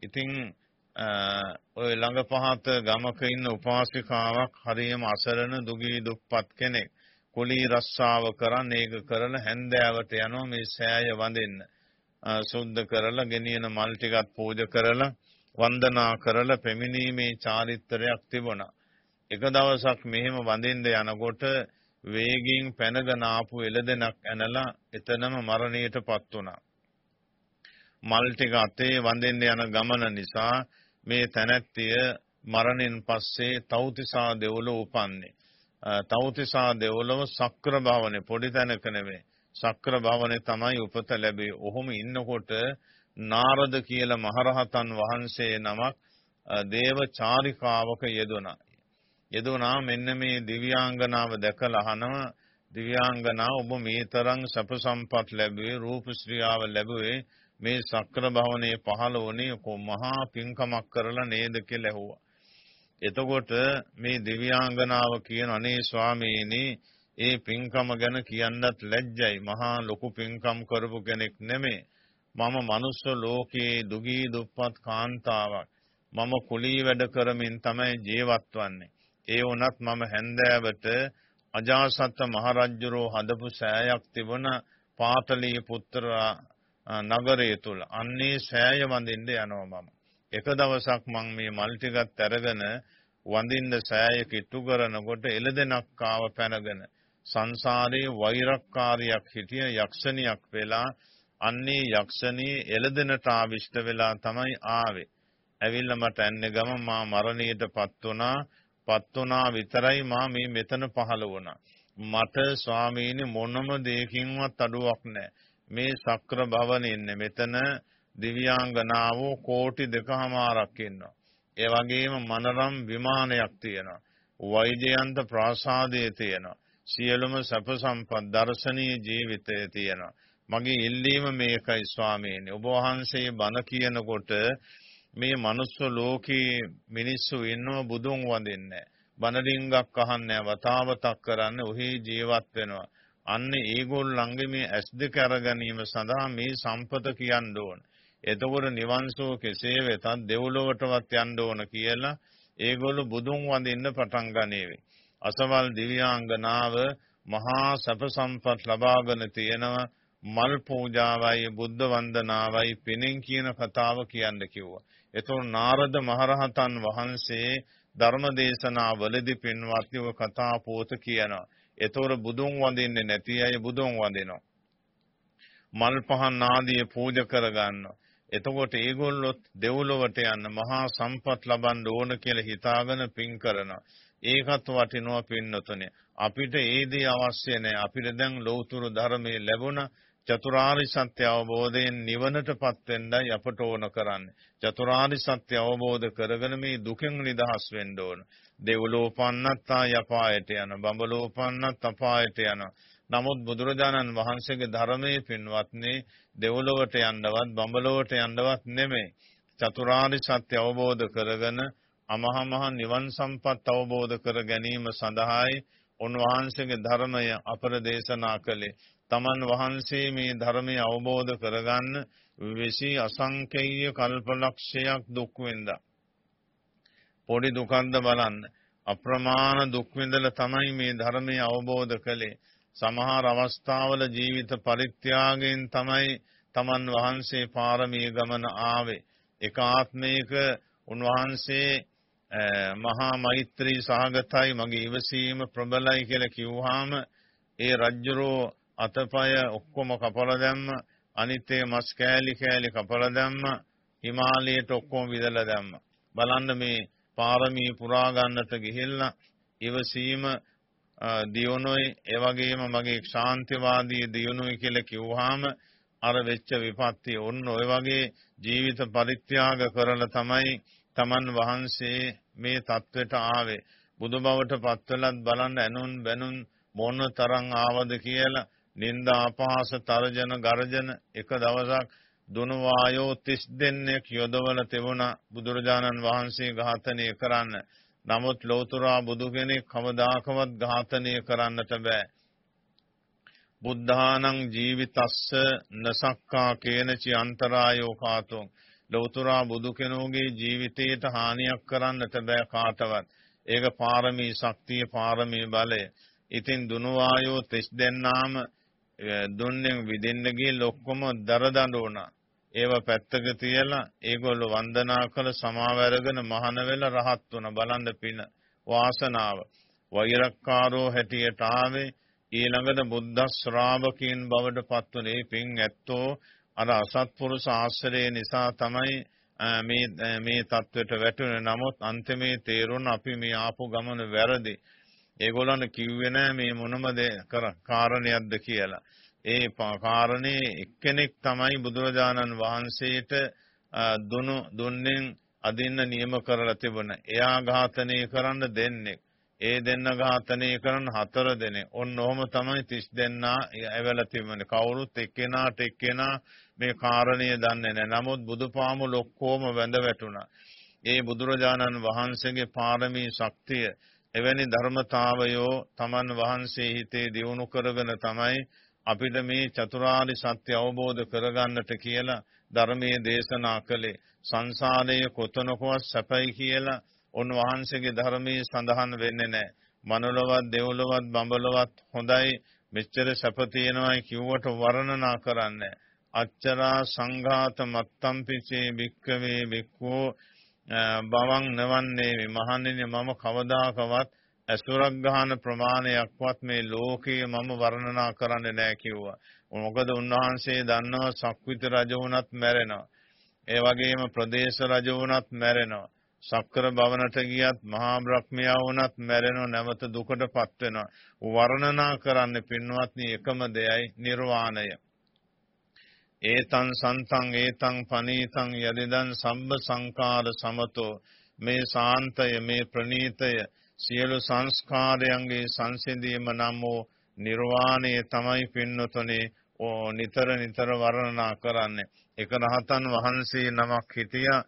S1: ඉතින් ඔය ළඟ පහත ගමක ඉන්න උපාසිකාවක් හරියම අසරණ දුගී දුප්පත් කෙනෙක්. කුලී රස්සාව කරන් ඒක කරලා හැන්දෑවට යනවා මේ සෑය වඳින්න. සුද්ධ කරලා ගෙනියන මල් ටිකක් පූජා කරලා වන්දනා කරලා පැමිණීමේ චාරිත්‍රයක් තිබුණා. එක දවසක් මෙහෙම වඳින්න යනකොට වේගින් පැනගෙන ආපු එළදෙනක් ඇනලා එතනම මරණයටපත් වුණා. මල් ටික අතේ වඳින්න යන ගමන නිසා මේ තැනැත්තිය මරණයෙන් පස්සේ තෞතිසා දෙවොල උපන්නේ. තෞතිසා දෙවොලව සක්‍ර භවනේ පොඩි තැනක නෙවෙයි. සක්‍ර භවනේ තමයි උපත ලැබේ. ඔහොම ඉන්නකොට නාරද කියලා මහරහතන් වහන්සේ නමක් දේව චාරිකාවක යෙදුණා. යෙදුණා මෙන්න මේ දිව්‍යාංගනාව දැකලා අහනවා දිව්‍යාංගනාව ඔබ මේ තරම් සැප සම්පත් ලැබුවේ රූප ශ්‍රියාව ලැබුවේ මේ සක්‍ර භවනයේ පහළ වුණේ මහා පින්කමක් කරලා නේද කියලා ඇහුවා. එතකොට මේ දිව්‍යාංගනාව කියන අනේ ස්වාමීනි ඒ පින්කම ගැන කියන්නත් ලැජ්ජයි. මහා ලොකු පින්කම් කරපු කෙනෙක් නෙමෙයි. මම මනුස්ස ලෝකයේ දුගී දුප්පත් කාන්තාවක්. මම කුලී වැඩ කරමින් තමයි ජීවත් වන්නේ. ඒ වුණත් මම හැන්දෑවට අජාසත් මහරජුරෝ හදපු සෑයක් තිබුණ පාටලී පුත්‍ර නගරය තුල. අන්නේ සෑය වඳින්න යනවා මම. එක දවසක් මං මේ මල් ටිකත් අරගෙන වඳින්න සෑය කිට්ටු කරනකොට එළදෙනක් ආව පැනගෙන සංසාරේ වෛරක්කාරියක් හිටිය යක්ෂණියක් වෙලා අන්නේ යක්ෂණී එළදෙනට ආවිෂ්ට වෙලා තමයි ආවේ. ඇවිල්ලා මට ඇන්නේ ගම මා මරණයටපත් වුණා. පත් වුණා විතරයි මා මේ මෙතන පහළ වුණා. මට ස්වාමීනි මොනම දෙයකින්වත් අඩුවක් නැහැ. මේ සක්‍ර භවනේ ඉන්නේ. මෙතන දිව්‍යාංගනාවෝ කෝටි දෙකමාරක් ඉන්නවා. ඒ වගේම මනරම් විමානයක් තියෙනවා. වෛජයන්ත ප්‍රාසාදයේ තියෙනවා. සියලුම සැප සම්පත් දර්ශනීය ජීවිතය තියෙනවා. මගේ ඉල්ලීම මේකයි ස්වාමීනි. ඔබ වහන්සේ බණ කියනකොට මේ මනුස්ස ලෝකේ මිනිස්සු ඉන්නව බුදුන් වඳින්නේ බණ ඩිංගක් අහන්නේ වතාවතක් කරන්නේ ඔහි ජීවත් වෙනවා. අන්න ඒගොල්ලන්ගේ මේ ඇස් දෙක අර ගැනීම සඳහා මේ සම්පත කියන්න ඕන. එතකොට නිවන්සෝ කෙසේ වෙතත් දෙව්ලොවටවත් යන්න ඕන කියලා ඒගොල්ලෝ බුදුන් වඳින්න පටන් ගනීවි. අසවල් දිව්‍යාංගනාව මහා සැප සම්පත් ලබාගෙන තියෙනවා මල් පූජාවයි බුද්ධ වන්දනාවයි පිනෙන් කියන කතාව කියන්න කිව්වා. එතකොට නාරද මහරහතන් වහන්සේ ධර්ම දේශනාවලදී පින්වත්නි ඔය කතා පොත කියනවා. එතකොට බුදුන් වඳින්නේ නැති අය බුදුන් වඳිනවා. මල් පහන් ආදී පූජා කරගන්නවා. එතකොට ඒගොල්ලොත් දෙව්ලොවට යන්න මහා සම්පත් ලබන්න ඕන කියලා හිතාගෙන පින් කරනවා. ඒකත් වටිනවා පින්නතුනේ. අපිට ඒ දේ අවශ්‍ය නැහැ. අපිට දැන් ලෞතුරු ධර්මයේ ලැබුණ චතුරාර්ය සත්‍ය අවබෝධයෙන් නිවනටපත් වෙන්නයි අපට ඕන කරන්නේ. චතුරාර්ය සත්‍ය අවබෝධ කරගෙන මේ දුකෙන් නිදහස් වෙන්න ඕන. දෙව්ලෝපන්නත් යපායට යන, බඹලෝපන්නත් අපායට යන. නමුත් බුදුරජාණන් වහන්සේගේ ධර්මයේ පින්වත්නි දෙව්ලොවට යන්නවත් බඹලොවට යන්නවත් නෙමෙයි. චතුරාර්ය සත්‍ය අවබෝධ කරගෙන අමහා මහ නිවන් සම්පත් අවබෝධ කර ගැනීම සඳහායි උන්වහන්සේගේ ධර්මය අපර දේශනා කළේ. තමන් වහන්සේ මේ ධර්මය අවබෝධ කරගන්න විසි අසංකේය කල්පලක්ෂයක් දුක් විඳා. පොඩි දුකක්ද බලන්න. අප්‍රමාණ දුක් විඳලා තමයි මේ ධර්මය අවබෝධ කළේ. සමහර අවස්ථාවල ජීවිත පරිත්‍යාගයෙන් තමයි තමන් වහන්සේ පාරමී ගමන ආවේ. එක ආත්මයක උන්වහන්සේ මහා මෛත්‍රී සහගතයි මගේ ඉවසීම ප්‍රබලයි කියලා කිව්වහම ඒ රජ්ජුරෝ අතපය ඔක්කොම කපලා දැම්ම අනිත් ඒ මස් කෑලි කෑලි කපලා දැම්ම හිමාලයට ඔක්කොම විදලා දැම්ම බලන්න මේ පාරමී පුරා ගන්නට ගිහිල්ලා ඉවසීම දියුණුවයි. ඒ වගේම මගේ ශාන්තිවාදී දියුණුවයි කියලා කිව්වහම අර වෙච්ච විපත්ති ඔන්න ඔය වගේ ජීවිත පරිත්‍යාග කරලා තමයි Taman වහන්සේ මේ தත්වෙට ආවේ. බුදු බවට පත්වලත් බලන්න ඇනුන් බැනුන් මොන තරම් ආවද කියලා නින්දා අපහාස තරජන ගර්ජන එක දවසක් දුනු වායෝ 30 දෙනෙක් යොදවල තිබුණා බුදුරජාණන් වහන්සේ ඝාතනය කරන්න. නමුත් ලෞතුරා බුදු කෙනෙක් කවදාකවත් ඝාතනය කරන්නට බෑ. බුද්ධානං ජීවිතස්ස නසක්කා කේනචි අන්තරායෝ කාතෝ ලෞතුරා බුදු කෙනෙකුගේ ජීවිතයට හානියක් කරන්නට බෑ කාටවත්. ඒක පාරමී ශක්තිය පාරමී බලය. ඉතින් දුනුවායෝ 30 දෙනාම දුන්නෙන් විදින්න ගිහින් ඔක්කොම දරදඬ වුණා. ඒව පැත්තක තියලා ඒගොල්ලෝ වන්දනා කළ සමාව අරගෙන මහාන වෙලා රහත් වුණ බලන්න පින වාසනාව වෛරක්කාරෝ හැටියට ආවේ ඊළඟට බුද්ධ ශ්‍රාවකයන් බවට පත් වුණේ පින් ඇත්තෝ අර අසත්පුරුෂ ආශ්‍රය නිසා තමයි මේ මේ தത്വෙට වැටුනේ නමුත් අන්තිමේ තේරුණ අපි මේ ආපු ගමන වැරදි. ඒගොල්ලන් කිව්වේ නෑ මේ මොනම කාරණයක්ද කියලා. ඒ කාරණේ එක්කෙනෙක් තමයි බුදුරජාණන් වහන්සේට දුනු දුන්නෙන් අදින්න නියම කරලා තිබුණ. එයා ඝාතනය කරන්න දෙන්නේ. ඒ දෙන්න ඝාතනය කරන හතර දෙනෙක්. ඔන්න ඔහම තමයි 30 දෙනා ඇවලා තිබුණේ. කවුරුත් එක්කෙනාට එක්කෙනා මේ කාරණය දන්නේ නැහැ. නමුත් බුදුපාමුල ඔක්කොම වැඳ වැටුණා. ඒ බුදුරජාණන් වහන්සේගේ පාරමී ශක්තිය එවැනි ධර්මතාවයෝ තමන් වහන්සේ හිතේ දියුණු කරගෙන තමයි අපිට මේ චතුරාර්ය සත්‍ය අවබෝධ කරගන්නට කියලා ධර්මයේ දේශනා කළේ. සංසාරයේ කොතනකවත් සැපයි කියලා උන්වහන්සේගේ ධර්මයේ සඳහන් වෙන්නේ නැහැ. මනුලවත් දෙව්ලොවත් බඹලොවත් හොඳයි. මෙච්චර සැප තියෙනවායි කිව්වට වර්ණනා කරන්නේ අච්චරා සංඝාත මත්තම්පිචේ භික්කවේ භික්ඛෝ බවං නවන්නේ මහණෙනි මම කවදාකවත් අසුරක් ගහන ප්‍රමාණයක්වත් මේ ලෝකයේ මම වර්ණනා කරන්නේ නැහැ කිව්වා. මොකද උන්වහන්සේ දන්නවා සක්විති රජ වුණත් මැරෙනවා. ඒ වගේම ප්‍රදේශ රජ වුණත් මැරෙනවා. සක්‍ර භවනට ගියත් මහා බ්‍රහ්මයා වුණත් මැරෙනව නැවත දුකටපත් වෙනවා. වර්ණනා කරන්න පින්වත්නි එකම දෙයයි නිර්වාණය. ඒතං සන්තං ඒතං පනීතං යදිදං සම්බ සංකාර සමතෝ මේ සාන්තය මේ ප්‍රනීතය සියලු සංස්කාරයන්ගේ සංසිඳීම නම් වූ නිර්වාණය තමයි පින්නතුනේ නිතර නිතර වර්ණනා කරන්නේ. එක රහතන් වහන්සේ නමක් හිටියා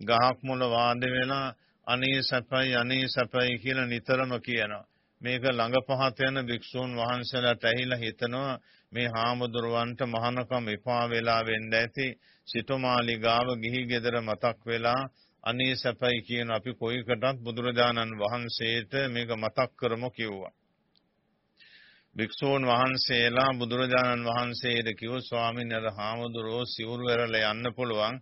S1: ගහක් මුල වාඩි වෙලා අනේ සැපයි අනේ සැපයි කියලා නිතරම කියනවා. මේක ළඟ පහත යන භික්ෂූන් වහන්සේලාට ඇහිලා හිතනවා මේ හාමුදුරුවන්ට මහානකම එපා වෙලා වෙන්න ඇති සිටුමාලි ගාව ගිහි ගෙදර මතක් වෙලා අනේ සැපයි කියන අපි කොයිකටත් බුදුරජාණන් වහන්සේට මේක මතක් කරමු කිව්වා. භික්ෂූන් වහන්සේලා බුදුරජාණන් වහන්සේට කිව්ව ස්වාමීන් වහන්සේ හාමුදුරුවෝ සිවුරු ඇරලා යන්න පුළුවන්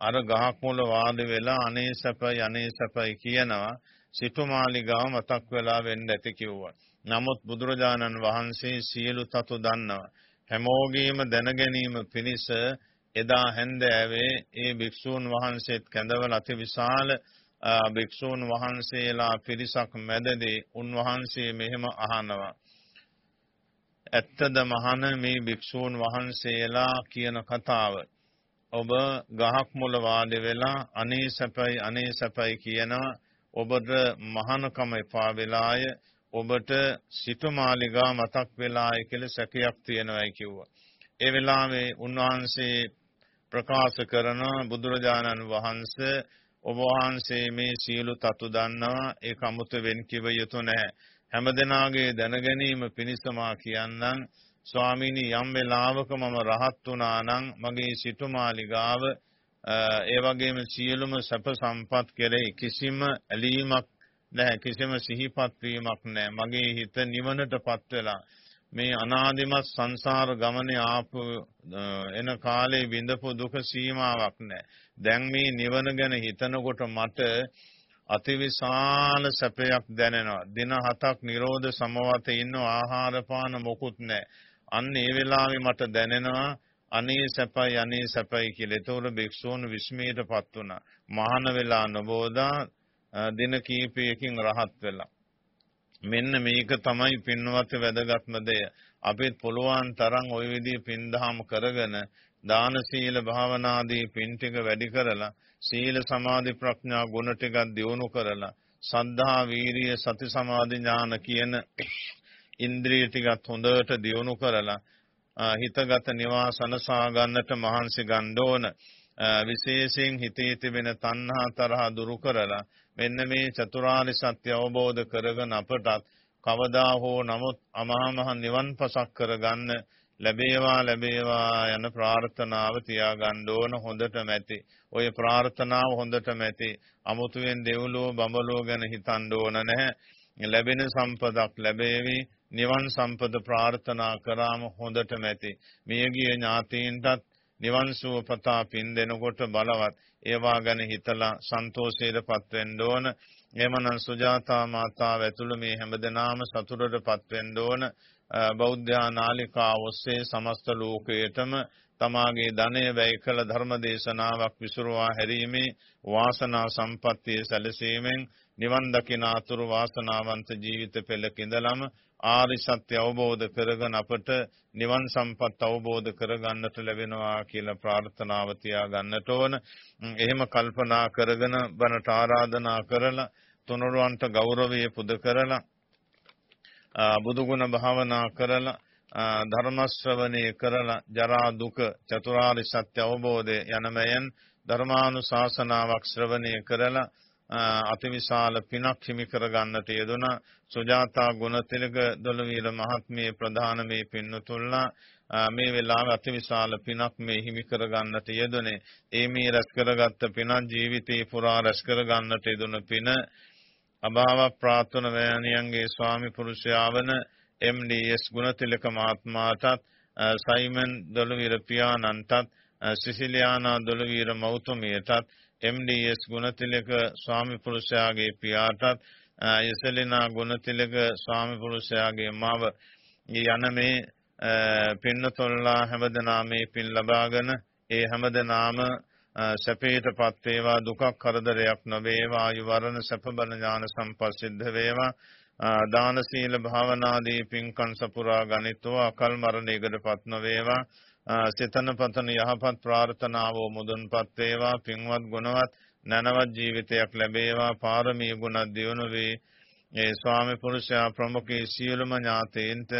S1: අර ගහක් මුල වාඩි වෙලා අනේ සැපයි අනේ සැපයි කියනවා සිටුමාලිගාව මතක් වෙලා වෙන්න ඇති කිව්වා. නමුත් බුදුරජාණන් වහන්සේ සියලු තතු දන්නවා. හැමෝගේම දැනගැනීම පිණිස එදා හැන්දෑවේ ඒ භික්ෂූන් වහන්සේත් කැඳවල අති විශාල භික්ෂූන් වහන්සේලා පිරිසක් මැදදී උන්වහන්සේ මෙහෙම අහනවා. ඇත්තද මහන මේ භික්ෂූන් වහන්සේලා කියන කතාව ඔබ ගහක් මුල වාඩි වෙලා අනේ සැපයි අනේ සැපයි කියනවා ඔබට මහානකම එපා වෙලාය ඔබට සිටුමාලිගා මතක් වෙලාය කියලා සැකයක් තියෙනවායි කිව්වා. ඒ වෙලාවේ උන්වහන්සේ ප්‍රකාශ කරන බුදුරජාණන් වහන්සේ ඔබ වහන්සේ මේ සීලු තතු දන්නවා. ඒක අමුතුවෙන් කිව යුතු නැහැ. හැමදෙනාගේ දැනගැනීම පිණිසමා කියන්නම්. ස්වාමීනි යම් වෙලාවක මම රහත් වුණා නම් මගේ සිටුමාලිගාව ඒ වගේම සියලුම සැප සම්පත් කෙරෙහි කිසිම ඇලීමක් නැහැ. කිසිම සිහිපත් වීමක් නැහැ. මගේ හිත නිවනටපත් වෙලා. මේ අනාදිමත් සංසාර ගමනේ ආපු එන කාලේ විඳපු දුක සීමාවක් නැහැ දැන් මේ නිවන ගැන හිතනකොට මට අතිවිශාල සැපයක් දැනෙනවා දින හතක් නිරෝධ සමවතේ ඉන්න ආහාර පාන මොකුත් නැහැ අන්න ඒ වෙලාවේ මට දැනෙනවා අනේ සැපයි අනේ සැපයි කියලා. ඒතකොට භික්ෂූන් විස්මයටපත් වුණා. මහාන වෙලා නොබෝදා දින කීපයකින් රහත් වෙලා. මෙන්න මේක තමයි පින්වත් වැදගත්ම දෙය. අපිත් පුළුවන් තරම් ওই විදිහේ පින්දහම් කරගෙන දාන සීල භාවනාදී පින් ටික වැඩි කරලා සීල සමාධි ප්‍රඥා ගුණ ටිකක් දියුණු කරලා සද්ධා වීරිය සති සමාධි ඥාන කියන ඉන්ද්‍රිය ටිකත් හොඳට දියුණු කරලා හිතගත නිවාසන සා ගන්නට මහන්සි ගන්න ඕන. විශේෂයෙන් හිතේ තිබෙන තණ්හා තරහ දුරු කරලා මෙන්න මේ චතුරාර්ය සත්‍ය අවබෝධ කරගෙන අපටත් කවදා හෝ නමුත් අමහා මහ නිවන් පසක් කරගන්න ලැබේවා ලැබේවා යන ප්‍රාර්ථනාව තියාගන්න ඕන හොඳටම ඇති. ওই ප්‍රාර්ථනාව හොඳටම ඇති. අමුතුවෙන් දෙව්ලෝ බඹලෝ ගැන හිතන්න ඕන නැහැ. ලැබෙන සම්පතක් ලැබේවි නිවන් සම්පද ප්‍රාර්ථනා කරාම හොඳටම ඇති. මියගිය ඥාතීන්ටත් නිවන් සුව පතා පින් දෙනකොට බලවත් ඒවා ගැන හිතලා සන්තෝෂයටපත් වෙන්න ඕන. එහෙමනම් සුජාතා මාතාව ඇතුළු මේ හැමදෙනාම සතුටටපත් වෙන්න ඕන. බෞද්ධ නාලිකා ඔස්සේ සමස්ත ලෝකයටම තමාගේ ධනය වැය කළ ධර්ම දේශනාවක් විසුරුවා හැරීමේ වාසනා සම්පත්තිය සැලසීමෙන් නිවන් දකිනාතුරු වාසනාවන්ත ජීවිත පෙළක ඉඳලම ආරි සත්‍ය අවබෝධ කරගෙන අපට නිවන් සම්පත් අවබෝධ කරගන්නට ලැබෙනවා කියලා ප්‍රාර්ථනාව තියාගන්නට ඕන. එහෙම කල්පනා කරගෙන බණට ආරාධනා කරලා තුනුරුවන්ට ගෞරවය පුද කරලා බුදුගුණ භාවනා කරලා ධර්ම ශ්‍රවණය කරලා ජරා දුක චතුරාර්ය සත්‍ය අවබෝධය යනමයන් ධර්මානුශාසනාවක් ශ්‍රවණය කරලා අතිවිශාල පිනක් හිමි කරගන්නට යෙදුණා සුජාතා ගුණතිලක දොළවීර මහත්මිය ප්‍රධාන මේ පින්නතුල්ලා මේ වෙලාවේ අතිවිශාල පිනක් මේ හිමි කරගන්නට යෙදුනේ. ඒ මේ රැස් කරගත්ත පිනක් ජීවිතේ පුරා රැස් කරගන්නට යෙදුන පින අභාව ප්‍රාර්ථන වෑණියන්ගේ ස්වාමි පුරුෂයා වන MDS ගුණතිලක මහත්මයාටත් සයිමන් දොළවීර පියාණන්ටත් සිසිලියානා දොළවීර මෞතුමියටත් MDS ගුණතිලක ස්වාමි පුරුෂයාගේ පියාටත් යසලිනා ගුණතිලක ස්වාමි පුරුෂයාගේ මව යන මේ පින්නතොල්ලා හැමදෙනා මේ පින් ලබාගෙන ඒ හැමදෙනාම සැපේටපත් වේවා දුකක් කරදරයක් නොවේවා ආයු වරණ සැප බල ඥාන සම්පසිද්ධ වේවා. දාන සීල භාවනාදී පින්කම් සපුරා ගනිත්වා අකල් මරණයකටපත් නොවේවා. සිතන පතන යහපත් ප්‍රාර්ථනාවෝ මුදුන්පත් වේවා පින්වත් ගුණවත් නැනවත් ජීවිතයක් ලැබේවා පාරමී ගුණ දියුණු වේ. ඒ ස්වාමි පුරුෂයා ප්‍රමුඛී සියලුම ඥාතීන්ට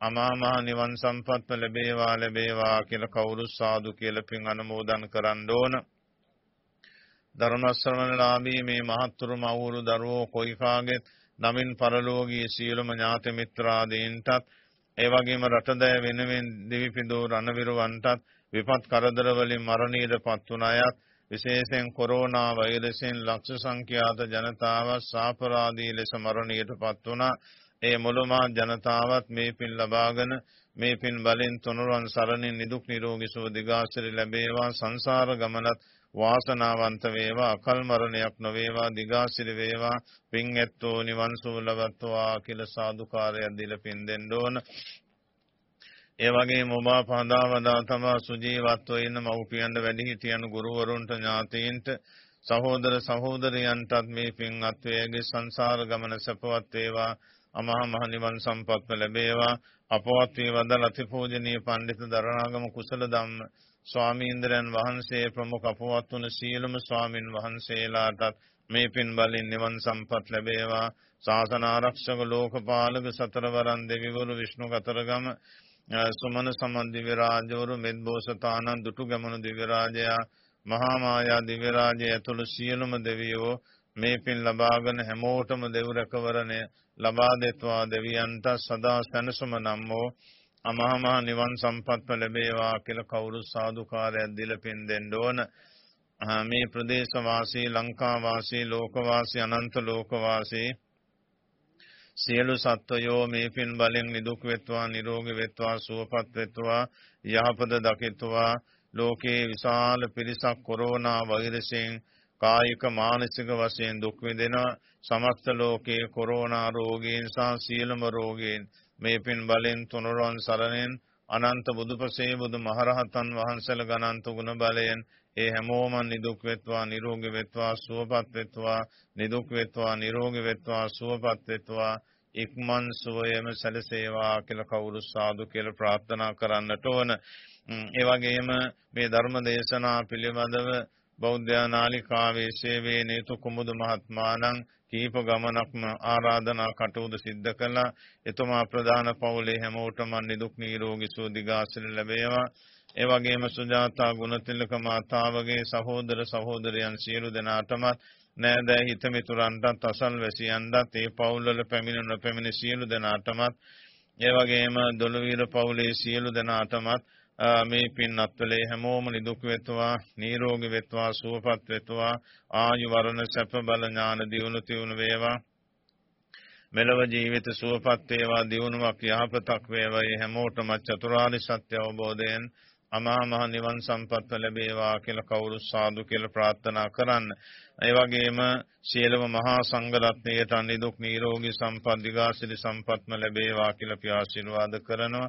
S1: අමා මහ නිවන් සම්පත්ම ලැබේවා ලැබේවා කියලා කවුරු සාදු කියලා පින් අනුමෝදන් කරන්න ඕන. ධර්ම ශ්‍රවණලාභී මේ මහත්තුරු මවුරු දරුවෝ කොයි කාගෙත් නමින් පරලෝකීය සියලුම ඥාති මිත්‍රාදීන්ටත් ඒ වගේම රටදෑ වෙනුවෙන් දිවිපිදූ රණවිරුවන්ටත් විපත් කරදර වලින් මරණයටපත් වුණ අයත් විශේෂයෙන් කොරෝනා වෛරසයෙන් ලක්ෂ සංඛ්‍යාත ජනතාව සාපරාදී ලෙස මරණයටපත් වුණා. ඒ මුළුමහත් ජනතාවත් මේ පින් ලබාගෙන මේ පින් බලෙන් තුනුරුවන් සරණින් නිදුක් නිරෝගී සුව දිගාසිරි ලැබේවා සංසාර ගමනත් වාසනාවන්ත වේවා අකල් මරණයක් නොවේවා දිගාසිරි වේවා පින් ඇත්තෝ නිවන් සුව ලබත්වා කියලා සාදුකාරයක් දීලා පින් දෙන්න ඕන. ඒ වගේම ඔබ පහදා වදා තමා සුජීවත්ව ඉන්න මව්පියන්ට වැඩිහිටියන් ගුරුවරුන්ට ඥාතීන්ට සහෝදර සහෝදරයන්ටත් මේ පින් අත්වේගේ සංසාර ගමන සපවත් වේවා අමහා මහ නිවන් සම්පත්ම ලැබේවා අපවත් වේ වදල් අතිපූජනීය පඬිතු දරණාගම කුසල ධම්ම ස්වාමීන්ද්‍රයන් වහන්සේ ප්‍රමුඛ අපවත් වුණ සියලුම ස්වාමින් වහන්සේලාටත් මේ පින් බලෙන් නිවන් සම්පත් ලැබේවා. ශාසන ආරක්ෂක ලෝකපාලක සතරවරන් දෙවිවරු විෂ්ණු කතරගම සුමන සමන් දිව්‍ය රාජවරු මෙද්බෝසතානන් දුටු ගමනු දිව්‍ය රාජයා මහා මායා දිව්‍ය රාජය ඇතුළු සියලුම දෙවියෝ මේ පින් ලබාගෙන හැමෝටම දෙව් රැකවරණය ලබා දෙත්වා. දෙවියන්ට සදා සැනසුම නම් වූ අමහා මහ නිවන් සම්පත්ම ලැබේවා කියලා කවුරු සාදුකාරයක් දීලා පින් දෙන්න ඕන. මේ ප්‍රදේශ වාසී ලංකා වාසී ලෝක වාසී අනන්ත ලෝක වාසී සියලු සත්වයෝ මේ පින් බලෙන් නිදුක් වෙත්වා නිරෝගී වෙත්වා සුවපත් වෙත්වා යහපත දකිත්වා ලෝකේ විශාල පිරිසක් කොරෝනා වෛරසයෙන් කායික මානසික වශයෙන් දුක් විඳිනවා සමස්ත ලෝකයේ කොරෝනා රෝගීන් සහ සියලුම රෝගීන් මේ පින් බලෙන් තුනුරුවන් සරණෙන් අනන්ත බුදුපසේ බුදු මහරහතන් වහන්සේලා ගණන්ත ගුණ බලයෙන් ඒ හැමෝම නිදුක් වෙත්වා නිරෝගී වෙත්වා සුවපත් වෙත්වා නිදුක් වෙත්වා නිරෝගී වෙත්වා සුවපත් වෙත්වා ඉක්මන් සුවයම සැලසේවා කියලා කවුරු සාදු කියලා ප්‍රාර්ථනා කරන්නට ඕන. ඒ වගේම මේ ධර්ම දේශනා පිළිබඳව බෞද්ධ නාලිකාවේ සේවයේ නේතු කුමුදු මහත්මාණන් කීප ගමනක්ම ආරාධනා කටයුතු සිද්ධ කළා. එතුමා ප්‍රධාන පවුලේ හැමෝටම නිදුක් නිරෝගී සුව දිගාසිරි ලැබේවා. ඒ වගේම සුජාතා ගුණතිලක මාතාවගේ සහෝදර සහෝදරයන් සියලු දෙනාටමත් නෑදෑ හිත මිතුරන්ටත් අසල්වැසියන්ටත් ඒ පවුල්වල පැමිණ නොපැමිණ සියලු දෙනාටමත් ඒ වගේම දොළවීර පවුලේ සියලු දෙනාටමත් මේ පින් අත්වලේ හැමෝම නිදුක් වෙත්වා නිරෝගී වෙත්වා සුවපත් වෙත්වා ආයු වරණ සැප බල ඥාන දියුණු තියුණු වේවා මෙලව ජීවිත සුවපත් වේවා දියුණුවක් යහපතක් වේවා හැමෝටම චතුරාර්ය සත්‍ය අවබෝධයෙන් අමා මහ නිවන් සම්පත් ලැබේවා කියලා කවුරු සාදු කියලා ප්‍රාර්ථනා කරන්න. ඒ වගේම සියලුම මහා සංඝ රත්නයට අනිදුක් නිරෝගී සම්පත් දිගාසිරි සම්පත්ම ලැබේවා කියලා අපි ආශිර්වාද කරනවා.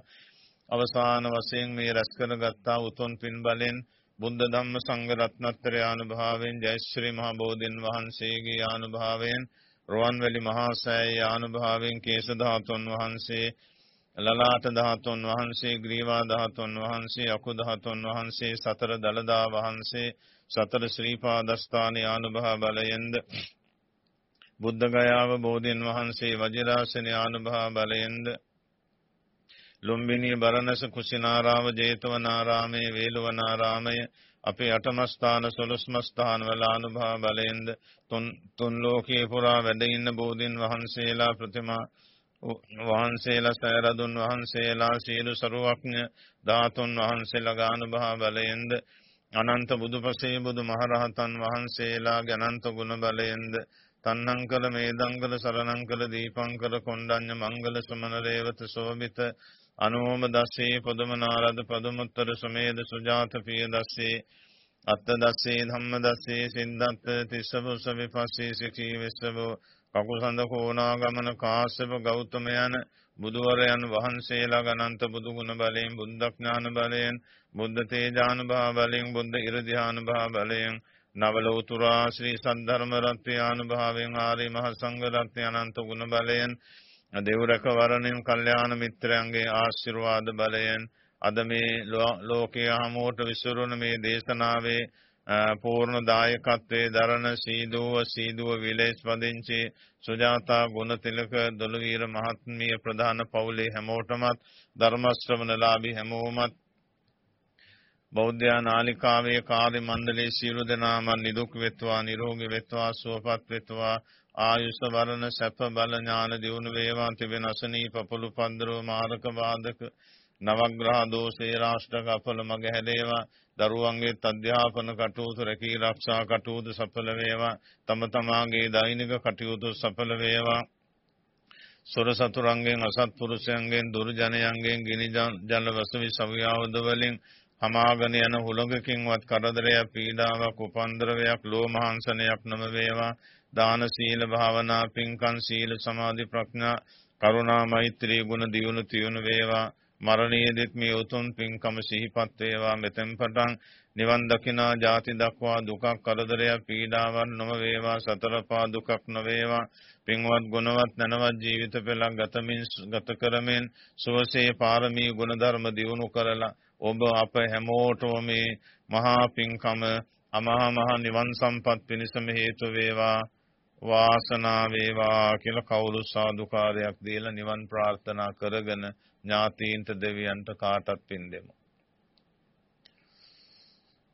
S1: අවසාන වශයෙන් මේ රැස් කරගත්තා උතුම් පින් බලෙන් බුද්ධ ධම්ම සංඝ රත්නත්‍රය අනුභවයෙන් ජයශ්‍රී මහ බෝධින් වහන්සේගේ අනුභවයෙන් රුවන්වැලි මහා සෑය අනුභවයෙන් කේශ ධාතුන් වහන්සේ ලලාට ධාතුන් වහන්සේ ග්‍රීවා ධාතුන් වහන්සේ අකු ධාතුන් වහන්සේ සතර දලදා වහන්සේ සතර ශ්‍රී පාදස්ථානයේ අනුභව බලයෙන්ද බුද්ධ ගයාව බෝධින් වහන්සේ වජිරාසනේ අනුභව බලයෙන්ද ලුම්බිනී බරණස කුසිනාරාම ජේතවනාරාමයේ වේලවනාරාමය අපේ අටමස්ථාන සොළොස්මස්ථාන වල අනුභව බලයෙන්ද තුන් තුන් ලෝකයේ පුරා වැඩ ඉන්න බෝධින් වහන්සේලා ප්‍රතිමා වහන්සේලා සෑරදුන් වහන්සේලා සීල සරුවක්ඥ ධාතුන් වහන්සේලා ගානුභව බලයෙන්ද අනන්ත බුදුපසේ බුදු මහරහතන් වහන්සේලාගේ අනන්ත ගුණ බලයෙන්ද තන්නංකල මේදංකල සරණංකල දීපංකල කොණ්ඩඤ්ඤ මංගල සමන රේවත සෝභිත අනෝම දස්සේ පොදමනාරද පදමුත්තර සමේද සුජාත පිය දස්සේ අත්ත දස්සේ ධම්ම දස්සේ සිද්ධත්ත තිස්සබුස විපස්සේ සිකී විස්සබෝ කකුසඳ කෝනාගමන කාශ්‍යප ගෞතම යන බුදුවරයන් වහන්සේලා ගනන්ත බුදු ගුණ බලයෙන් බුද්ධඥාන බලයෙන් බුද්ධ තේජානුභාව බලයෙන් බුද්ධ ඉරධ්‍යානුභාව බලයෙන් නවලෝතුරා ශ්‍රී සද්ධර්ම රත්නය අනුභාවයෙන් ආර්ය මහ සංඝ රත්නය අනන්ත ගුණ බලයෙන් දෙව්රක වරණින් කල්යාණ මිත්‍රයන්ගේ ආශිර්වාද බලයෙන් අද මේ ලෝකයේ හමුවට විසුරුන මේ දේශනාවේ පූර්ණ දායකත්වයේ දරණ සීදුව සීදුව විලේස් පදිංචි සුජාතා ගුණතිලක දොළවීර මහත්මිය ප්‍රධාන පවුලේ හැමෝටමත් ධර්ම ශ්‍රවණලාභී හැමෝමත් බෞද්ධ නාලිකාවේ කාර්ය මණ්ඩලයේ සියලු දෙනාම නිදුක් වෙත්වා නිරෝගී වෙත්වා සුවපත් වෙත්වා ආයුෂ වරණ සැප බල ඥාන දියුණු වේවා තිබෙන අසනීප පොළු පන්දරෝ මාරක වාදක නවග්‍රහ දෝෂේ රාෂ්ටක අපල මග හැදේවා දරුවන්ගේ අධ්‍යාපන කටයුතු රැකී ආරක්ෂා කටයුතු සඵල වේවා තම තමාගේ දෛනික කටයුතු සඵල වේවා. සොර සතුරන්ගෙන් අසත්පුරුෂයන්ගෙන් දුර්ජනයන්ගෙන් ගිනි ජල වසවි සවියාවද වලින් හමාගෙන යන හුළඟකින්වත් කරදරයක් පීඩාවක් උපන්ද්‍රවයක් ලෝමහංසනයක් නොම වේවා දාන සීල භාවනා පින්කම් සීල සමාධි ප්‍රඥා කරුණා මෛත්‍රී ගුණ දියුණු තියුණු වේවා. මරණයේදීත් මේ උතුම් පින්කම සිහිපත් වේවා. මෙතෙන් පටන් නිවන් දකිනා ජාති දක්වා දුකක් කරදරයක් පීඩාවක් නොම වේවා. සතර පා දුකක් නොවේවා. පින්වත් ගුණවත් නැනවත් ජීවිත පෙළක් ගතමින් ගත කරමින් සුවසේ පාරමී ගුණධර්ම දියුණු කරලා ඔබ අප හැමෝටම මේ මහා පින්කම අමහා මහ නිවන් සම්පත් පිණිසම හේතු වේවා. වාසනා වේවා කියලා කවුරු සාදුකාරයක් දීලා නිවන් ප්‍රාර්ථනා කරගෙන ඥාතීන්ට දෙවියන්ට කාටත් පින් දෙමු.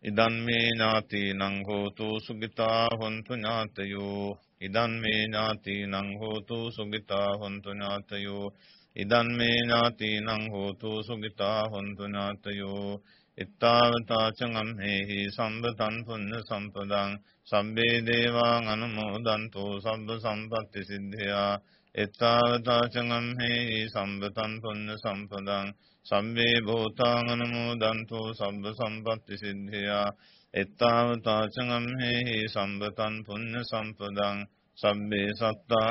S1: ඉදන් මේ ඥාතීනං හෝතු සුගිතා හොන්තු ඥාතයෝ. ඉදන් මේ ඥාතීනං හෝතු සුගිතා හොන්තු ඥාතයෝ. ඉදන් මේ ඥාතීනං හෝතු සුගිතා හොන්තු ඥාතයෝ. ඉත්තාවතාචං අම්හෙහි සම්බතන් පුඤ්ඤ සම්පදං සම්බේ දේවාං අනුමෝදන්තෝ සබ්බ සම්පත්ති සිද්ධා එත්තාවතාචං අම්හෙහි සම්බතන් පුඤ්ඤ සම්පදං. සම්බේ භූතාං අනුමෝදන්තෝ සබ්බ සම්පත්ති සිද්ධා එත්තාවතාචං අම්හෙහි සම්බතන් පුඤ්ඤ සම්පදං. සම්බේ සත්තා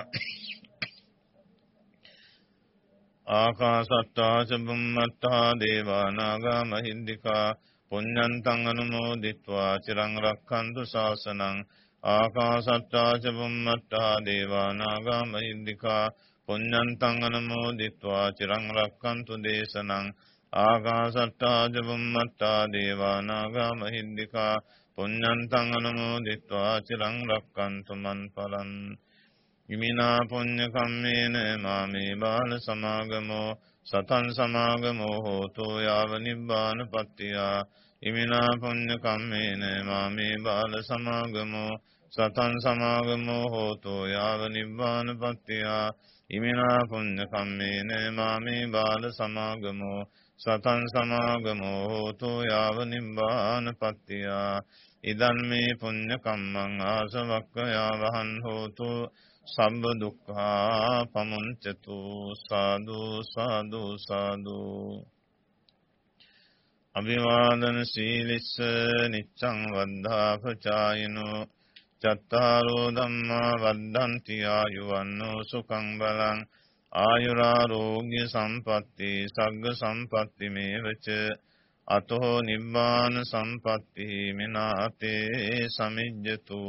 S1: ආකාසට්ටා චබුම්මට්ටා දේවානාගා මහිද්దికා පුඤ්ඤන්තං අනුමෝදිත්වා චිරං රක්ඛන්තු ශාසනං ආකාසට්ටා චබුම්මට්ටා දේවානාගා මහිද්దికා පුඤ්ඤන්තං අනුමෝදිත්වා චිරං රක්ඛන්තු දේශනං ආකාසට්ටා චබුම්මට්ටා දේවානාගා මහිද්దికා පුඤ්ඤන්තං අනුමෝදිත්වා චිරං රක්ඛන්තු මන් පලං ඉමිනා පුඤ්ඤ කම්මේන මාමේ බාල සමාගමෝ සතං සමාගමෝ හෝතු යාව නිබ්බාන පත්තියා ඉමිනා පුඤ්ඤ කම්මේන මාමේ බාල සමාගමෝ සතං සමාගමෝ හෝතු යාව නිබ්බාන පත්තියා ඉමිනා පුඤ්ඤ කම්මේන මාමේ බාල සමාගමෝ සතං සමාගමෝ හෝතු යාව නිබ්බාන පත්තියා ඉදන් මේ පුඤ්ඤ කම්මං ආසවක්ඛයා වහන් හෝතු සම්බ දුක්ඛා පමුංචතු සාදු සාදු සාදු. අභිවාදන සීලිස්ස නිච්ඡං වද්ධා පචායිනෝ චත්තාරෝ ධම්මා වද්ධන්ති ආයුවන්නෝ සුඛං බලං. ආයුරාරෝග්‍ය සම්පatti සග්ග සම්පatti මේවච. අතෝ නිබ්බාන සම්පatti මිනාතේ සමිජ්ජතු.